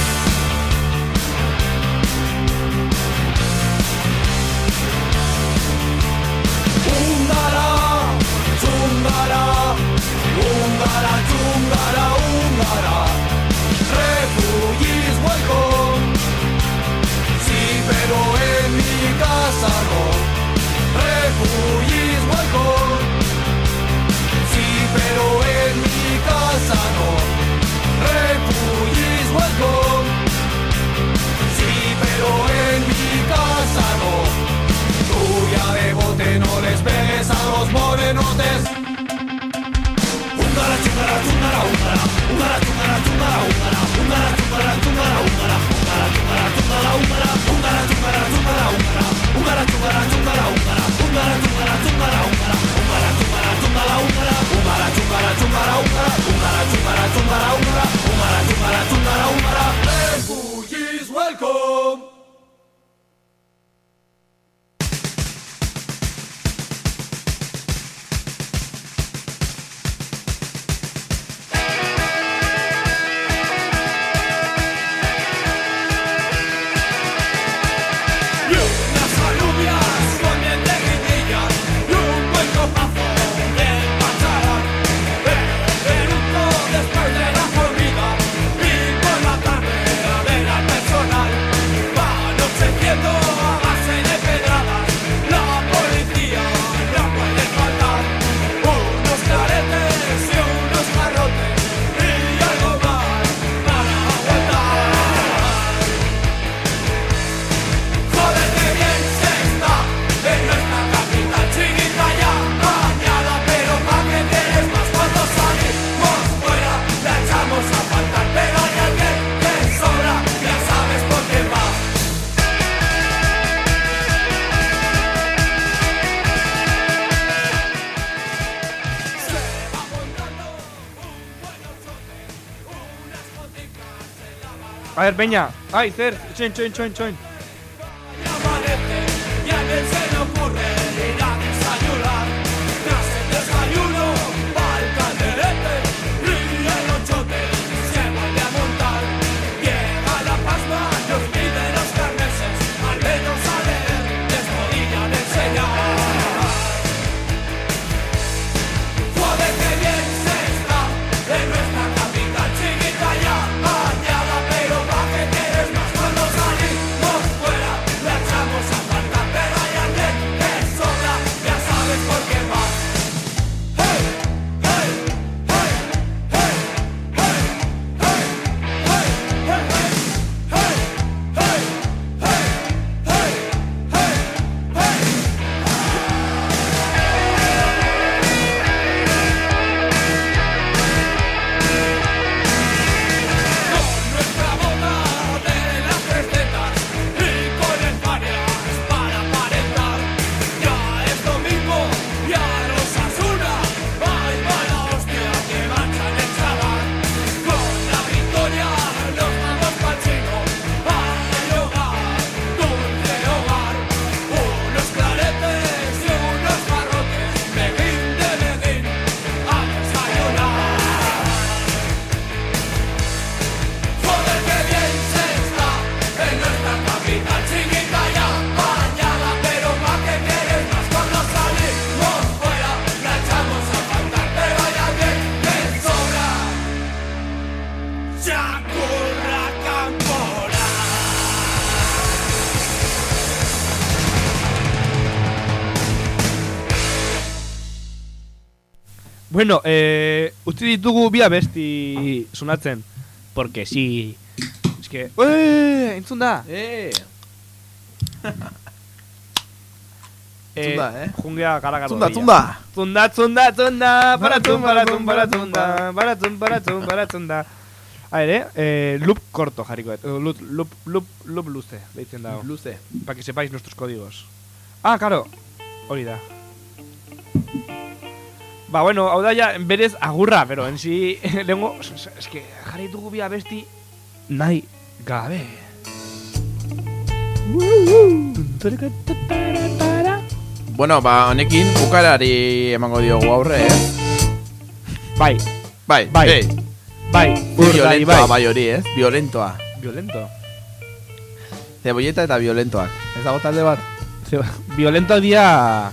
honen otez Ungara, txungara, txungara, ungara Ungara, txungara, txungara, ungara Ungara, txungara, txungara, ungara Ungara, txungara, txungara, ungara Ungara, txungara, txungara, ungara Ungara, txungara, txungara, ungara Ungara, txungara, txungara, ungara Ungara, txungara, txungara, ungara Ungara, txungara, txungara, ungara Ungara, txungara, txungara, ungara Ungara, txungara, txungara, ungara A ver, Peña. Ay, Cer. Chen, chen, chen, chen. Bueno, eh, utzi ditugu bi abesti sonatzen. Porque sí. Es que... Ué, entzun da. Eh, Eh, Zunda, eh? Jungea gara gara. zunda, zunda. Zunda, zunda, zunda, para tzun, para tzun, para tzunda, para tzun, para tzun, para tzunda. A ere, eh, loop corto jarriko, et. loop, loop, loop, loop luze, deitzen dago. Luze. Para que sepáis nuestros códigos. Ah, claro. Hori da. Ba, bueno, hau da ja, berez agurra, pero en si, lehengo, es que jarri dugu bi abesti nahi gabe. Bueno, ba, honekin bukarari emango diogu aurre, eh? Bai, Bai, Bai. eh, bai, urdari, violentoa bai. bai hori, ez? Violentoa. Violento. Cebolleta eta violentoak. Ez dago talde bat? Ze, violento dira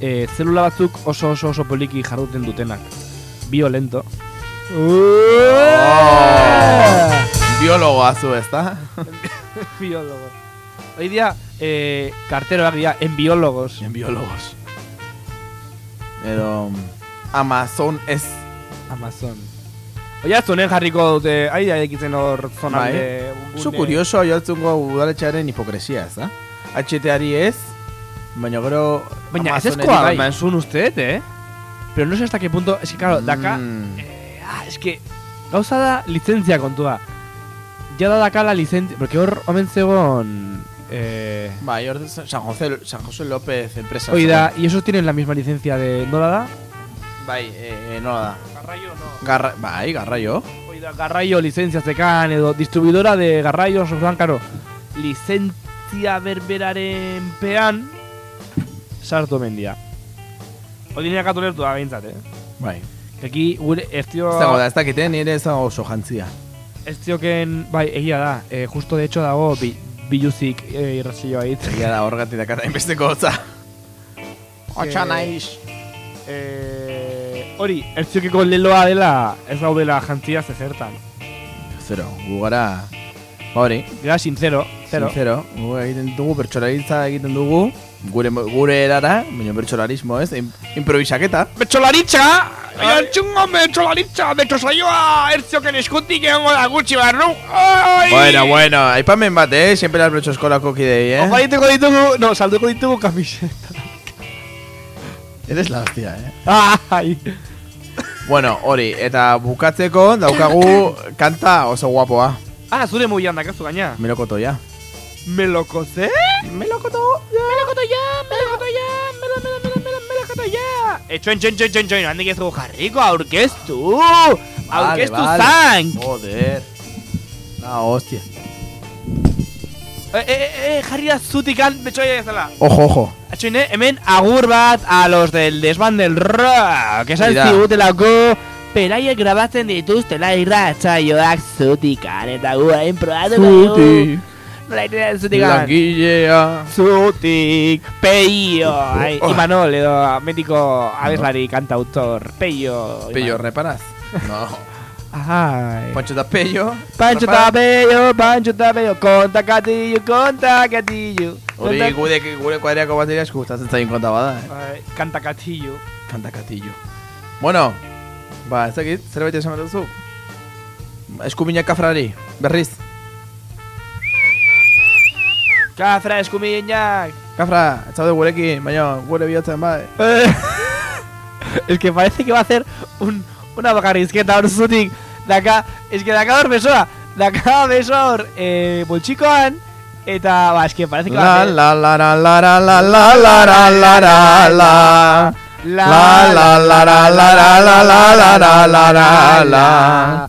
eh, zelula batzuk oso oso oso poliki jarduten dutenak. Violento. Oh. Biologoa zu, ez da? Biólogo. Hoy día, eh, karteroak dira, en biólogos. En biologos. Edo... Amazon ez. Amazon. Oia, zonen jarriko dute, ai, da ekitzen hor zonalde. Bai. Zu kurioso jartzungo udaletxearen hipokresia, ez da? HTari ez, baina gero... Baina, ez ezkoa zuen usted, eh? Pero no sé hasta qué punto, es que claro, daka, Mm. eh, ah, es que, gauza da licentzia kontua. Ja da daka la licentzia, porque hor omen zegoen, eh... Bai, hor San José, San José López enpresa. Oida, y esos tienen la misma licencia de, ¿no la da? Bai, eh, nola da. Garraio no. Garra, bai, garraio. Oida, Garraio licencia zekan edo distribuidora de Garraio zuzan, karo, licentzia berberaren pean sartu mendia. Hori nire katu lertu da behintzat, eh? Bai. Que Aquí, gure, ez dio... Ez dago da, ez dakite, nire ez dago oso jantzia. Ez dioken, bai, egia da, eh, justo de hecho dago bi, biluzik eh, irratxilloa hit. Egia da, horregatik dakara inbesteko hotza. Hotza Eh, naiz. Eh, hori, ez diokeko leloa dela, ez daudela jantzia zezertan. Zero, gu gara... Ba hori, Gara sincero, zero. Sincero, gu egiten dugu, bertxolaritza egiten dugu, gure, gure erara, baina bertxolarismo ez, im, improvisaketa. Betxolaritza! Aian txungo betxolaritza, betxosaioa, ertzioken eskutik egongo da gutxi barru. Ai! Bueno, bueno, aipamen bat, eh, siempre las bertxo eskolako kidei, eh. Ojalá dituko ditugu, no, salduko ditugu kamiseta. Eres la hostia, eh. Ai! Bueno, hori, eta bukatzeko daukagu kanta oso guapoa. Ah, zure mugian dakazu gaina. ¿Me lo cosé? ¿Me lo cotó ya? ¿Me lo cotó ya? ¿Me lo cotó ya? ¿Me lo, me lo, me lo, me lo, me lo cotó ya? Echo en chon chon chon chon, ande que jarrico, aurquestu. Aurquestu sank. Joder. La hostia. Eh, eh, eh, eh jarri da zutikan betxoia ezala. Ojo, ojo. Atxoine, hemen agur bat a los del desban del rock. Esan zigutelako beraiek grabatzen dituztela irratzaioak zutikan. Eta gu hain probatu Zuti. Da zutikan? langilea. Zutik, peio. Ai, Oh. Imanol edo metiko abeslari kantautor. Peio. Peio, reparaz? No. Ai. Pancho da Peio. Pancho eta peio, Pancho eta peio, konta katillo, konta katillo. Hori gure, gure kuadriako bateria esku gustatzen zain konta bada, eh? Kanta katillo. Kanta katillo. Bueno, ba, ez dakit, zerbait esan bat duzu? Eskumina kafrari, berriz. Kafra eskuminak. Kafra, ez zaude gurekin, baina gure bihotzen bai. es que parece que va a hacer un, una bakarrizketa hor zutik. Daka, es que daka hor besoa. Daka besoa hor eh, boltsikoan. Eta, ba, es que parece que va a La hacer... la la la la la la la la la la la la La la la la la la la la la la la la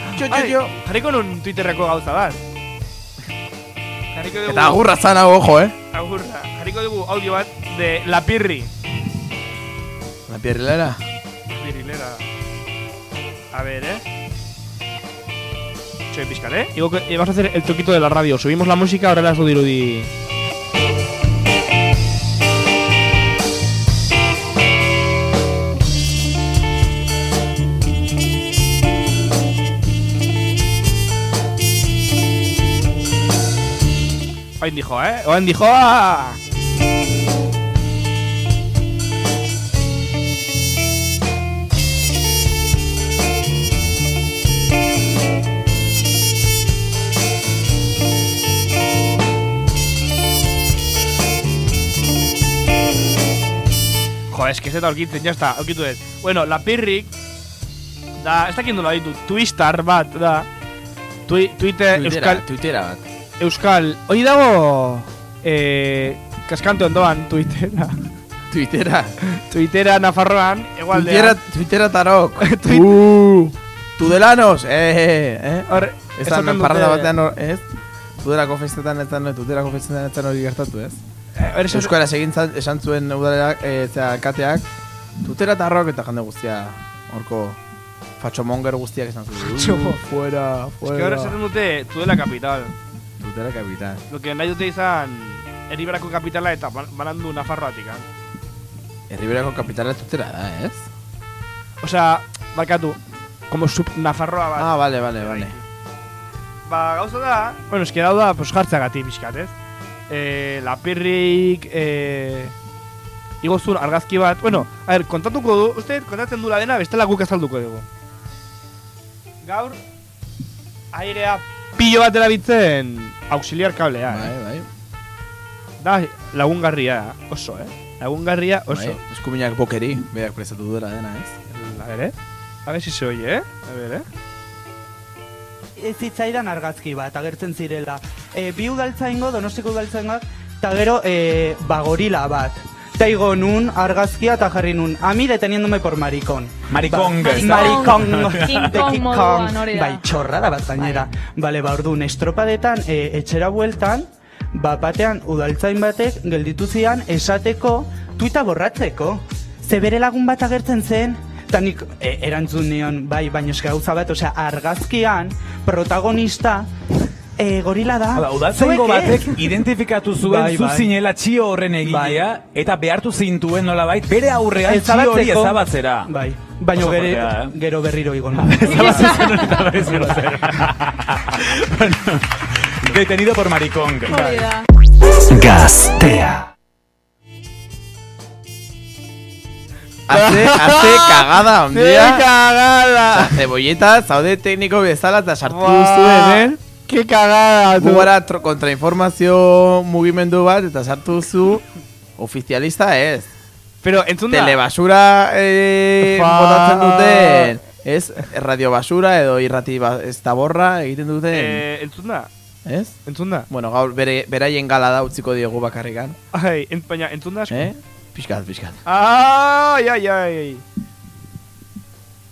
Txio, Ai, txio jarriko nun Twitterreko gauza bat. Jarriko dugu... Eta agurra zan hau, ojo, eh? Agurra. Jarriko dugu audio bat de La Pirri. La pierrilera Pirilera. A ver, eh. Soy pizcar, eh. Digo que eh, vamos a hacer el toquito de la radio. Subimos la música, ahora las dirudi. Oain dijo, eh. Oain dijo. ah. Jo, es que se da aurkitzen, ya está, aurkitu ez. Bueno, la pirrik, da, ez dakit nola ditu, twistar bat, da. Twi, Twitter, Euskal, Twittera bat Euskal, hori dago, eh, kaskante ondoan, Twittera. Twittera Twittera Nafarroan, Twittera, egualdean. Twittera tarok Twi- uh, Tudelanos, eh, eh Hor, Ez da, dute- batean, ez? Tudelako festetan ez da, tudelako festetan ez da hori gertatu, ez? Eh, hor, esaten- Euskaraz egin esan zuen udalerak, e, zera, kateak, tutera eta arrok eta jende guztia, horko, fatxomonger guztiak esan zuen. Fatxomo- Uh, fuera, Es que ahora fuera. esaten dute Tudela Capital. Tutera kapitan. Lo que nahi dute izan, Eriberako kapitala eta ban- banandu Nafarroatik? Herriberako kapitala tutera da, ez? Osea, barkatu, como sub Nafarroa bat. Ah, vale, vale, vale. Ba, gauza da, bueno, eski dau da, pues, jartzeagatik pixkat, ez? Eh, lapirrik, eh, igozun argazki bat, bueno, a ver, kontatuko du, uste, kontatzen du la dena, bestela guk azalduko dugu. Gaur, airea pilo bat erabiltzen auxiliar kablea, Bai, eh? bai. Da, lagungarria, oso, eh? Lagungarria, oso. Bai, eskuminak bokeri, berak prestatu duela dena, ez? A ver, eh? A ver si se oye, eh? A ver, eh? ez zitzaidan argazki bat agertzen zirela. E, bi udaltzaingo, donostiko udaltzaingoak, eta gero e, bagorila bat. Ta igo nun argazkia eta jarri nun, a mi deteniéndome por maricón. Maricón, Ba, maricón. Moduan Kong. hori da. Bai, txorrada bat gainera. Bale, ba, orduan, estropadetan, e, etxera bueltan, ba, batean udaltzain batek gelditu zian esateko tuita borratzeko. Ze bere lagun bat agertzen zen, eta nik e, erantzun nion, bai, baina eske gauza bat, osea, argazkian, protagonista, e, gorila da. Hala, ez? batek identifikatu zuen Bai, zu bai. zinela txio horren egilea eta behartu zintuen nolabait bere aurrean txio hori ezabatzera. Bai, baina gero, eh? gero berriro igon. Detenido por maricón. Gaztea. Hace, hace cagada, un Ze cagada! Cebolleta, zaude tekniko bezala eta sartu duzu hemen. Ke cagada, Gu gara tro- kontrainformazio mugimendu bat eta sartu zu ofizialista ez. Pero entzunda. Telebasura eh, Fa- botatzen duten, ez? Radio basura edo irrati ba, ez taborra egiten duten, Eh, entzunda. ez? Entzunda. Bueno, gaur bere, beraien gala da utziko diegu bakarrikan. Ai, en, baina entzunda asko. Eh? Piskat, piskat. Ai, ai, ai.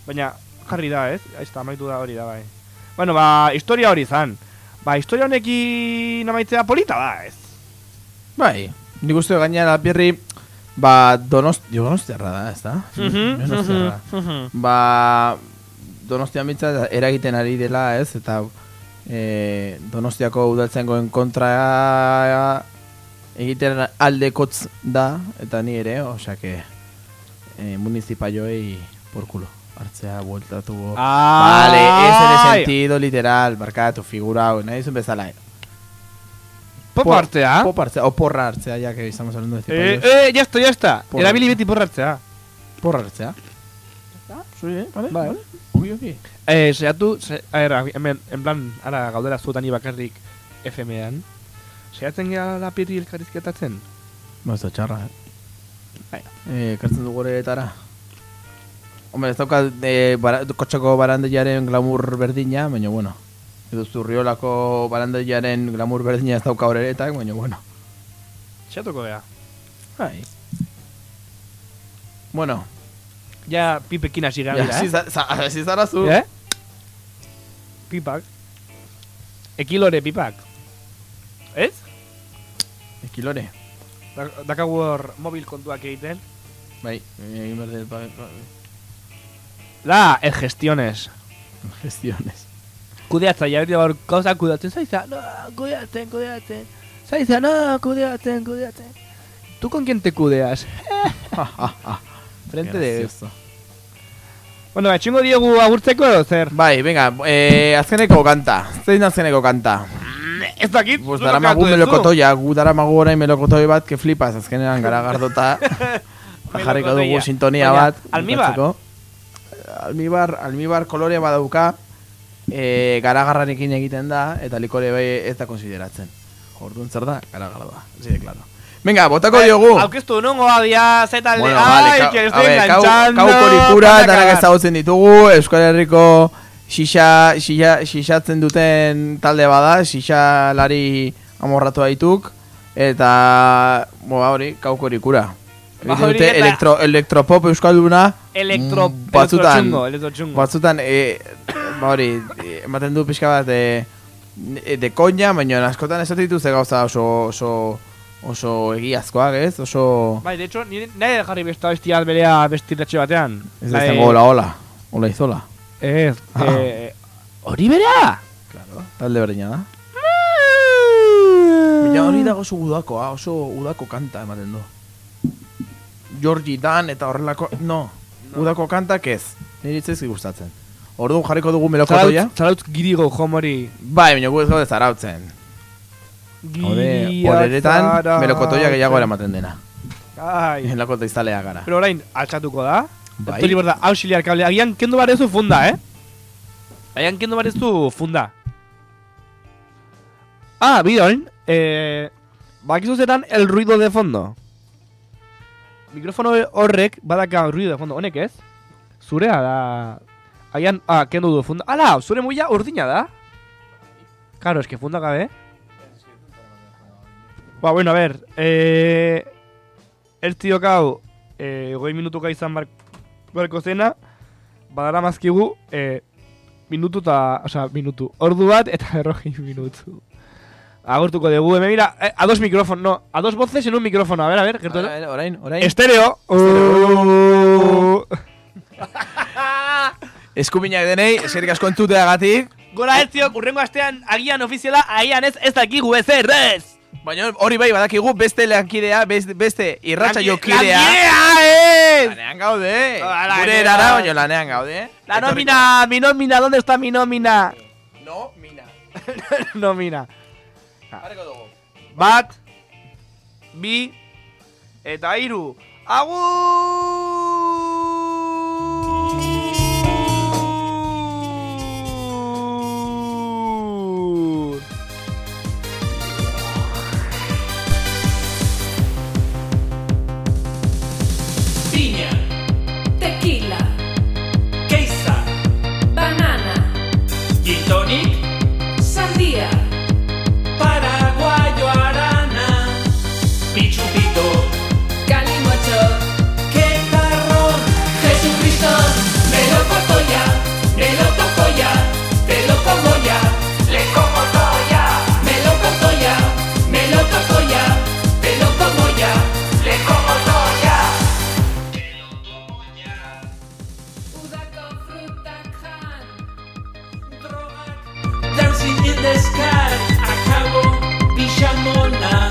Baina, jarri da, ez? Da, amaitu da hori da, bai. Bueno, ba, historia hori zan. Ba, historia honekin amaitzea polita da, ez? Bai, nik uste dut gainera lapierri, ba, donost, donostiarra da, ez da? Mhm, Donostiarra. mhm, mhm. Ba, donostian bitza eragiten ari dela, ez? Eta e, donostiako udaltzengoen kontra egiten aldekotz da, eta ni ere, osake, e, municipalloei por culo. Hartzea, bueltatu. Ai! Vale, ez en sentido literal, barkatu, figurau, nahi zuen bezala. Pop Por- hartzea? Pop hartzea, o porra hartzea, ya que estamos hablando de Eh, cipayos. eh, ya está, ya está. Porra. Erabili beti porra hartzea. Porra hartzea. Zuri, eh? Vale, Bai. vale. Ogi, ogi. Eh, saiatu, se, a ver, hemen, en plan, ara gaudera zuetani bakarrik FM-an. Saiatzen gara la pirri elkarrizketatzen? Ba, ez da txarra, eh? Bai. Eh, kartzen du goretara. Hombre, ez dauka eh, bara, kotxako barandillaren glamour berdina, baina bueno. Edo zurriolako barandillaren glamour berdina ez dauka horeretak, baina bueno. Saiatuko gea. Bai. Bueno. Ja, pipekin hasi gara, Ja, eh? hasi zara zu. Eh? Pipak. Ekilore pipak. Ez? Ekilore. Da- Dakagu hor mobil kontuak egiten. Bai, egin behar dut, bai, bai. La, el gestiones. Gestiones. Kudeatzaia, beti hor, gauza kudeatzen, zaiza, no, kudeatzen, kudeatzen. Zaiza, no, kudeatzen, kudeatzen. ¿Tú con quién te kudeas? Frente de... Gracioso. Bueno, txingo diegu agurtzeko edo zer? Bai, venga, eh, azkeneko kanta. Zein azkeneko kanta? Ez dakit, Pues tokatu duzu. melokotoia, gu daramagu orain melokotoi bat, que flipas, azkenean gara gardota. jarriko dugu sintonia bat. almibar? Almibar, almibar kolore badauka, e, garagarrarekin egiten da, eta likore bai ez da konsideratzen. Orduan zer da, garagarra da, de claro. Venga, botako diogu. Aurkeztu nungo adia, zeta alde, Bueno, ai, vale, ka- que estoy kau, enganchando. kau korikura, danak ezagutzen ditugu, Euskal Herriko xixa, xixa, xixatzen duten talde bada, xixalari amorratu dituk, eta, boa hori, kau korikura. Ba, dute eta- elektro, elektropop euskalduna, Elektro, mm, batzutan, elektrotxungo. batzutan, e, ba hori, e, ematen du pixka bat, e, e, de koña, baina askotan esaten dituzte gauza oso, oso, oso egiazkoak, ez? Oso... Bai, de hecho, nire nahi jarri besta bestia berea bestiratxe batean. Ez da de- izango hola, hola, hola izola. Ez, Ah. eh, hori berea? Claro, talde berdina da. Baina hori dago oso udakoa, oso udako kanta ematen du. Georgie Dan eta horrelako, no, udako kantak ez. Niri ez gustatzen. Orduan jarriko dugu melokotoia. Zarautz, zarautz girigo jomori. Bai, baina gu ez gaude zarautzen. Hode, Giria horeretan zarautzen. melokotoia gehiago eramaten dena. Ai. Elako iztalea gara. Pero orain, altxatuko da. Bai. Etori berda, auxiliar kable. Agian kendu barezu funda, eh? Agian kendu barezu funda. Ah, bideoin. Eh, bakizu zetan el ruido de fondo. Mikrofono horrek badaka ruido fondo. Honek ez? Zurea da... Agian, ah, kendu du funda. Ala, zure muila urdina da? Claro, es que funda gabe. Ba, bueno, a ver. Eh, el tío kau, eh, goi minutuka izan bar, barko zena, badara mazkigu, eh, minutu eta, osea, minutu, ordu bat eta berrogei minutu. Agortuko dugu, hemen mira, eh, a dos micrófonos, no, a dos voces en un micrófono, a ver, a ver, gertu. Orain, orain, orain. Estereo. Uh. Eskuminak denei, eskerrik asko entzuteagatik. Gora eztiok, urrengo astean, agian ofiziala, agian ez, ez dakigu ezer, ez! Baina hori bai badakigu beste lankidea, beste, beste irratxa Lanki- jokidea. lankidea, ez! Lanean gaude. Gure erara, baina lanean gaude. La nómina, mi nómina, ¿dónde está mi nómina? No, mina. nómina. Harreko dugu. Bat, bi, eta hiru. Agur! chamou na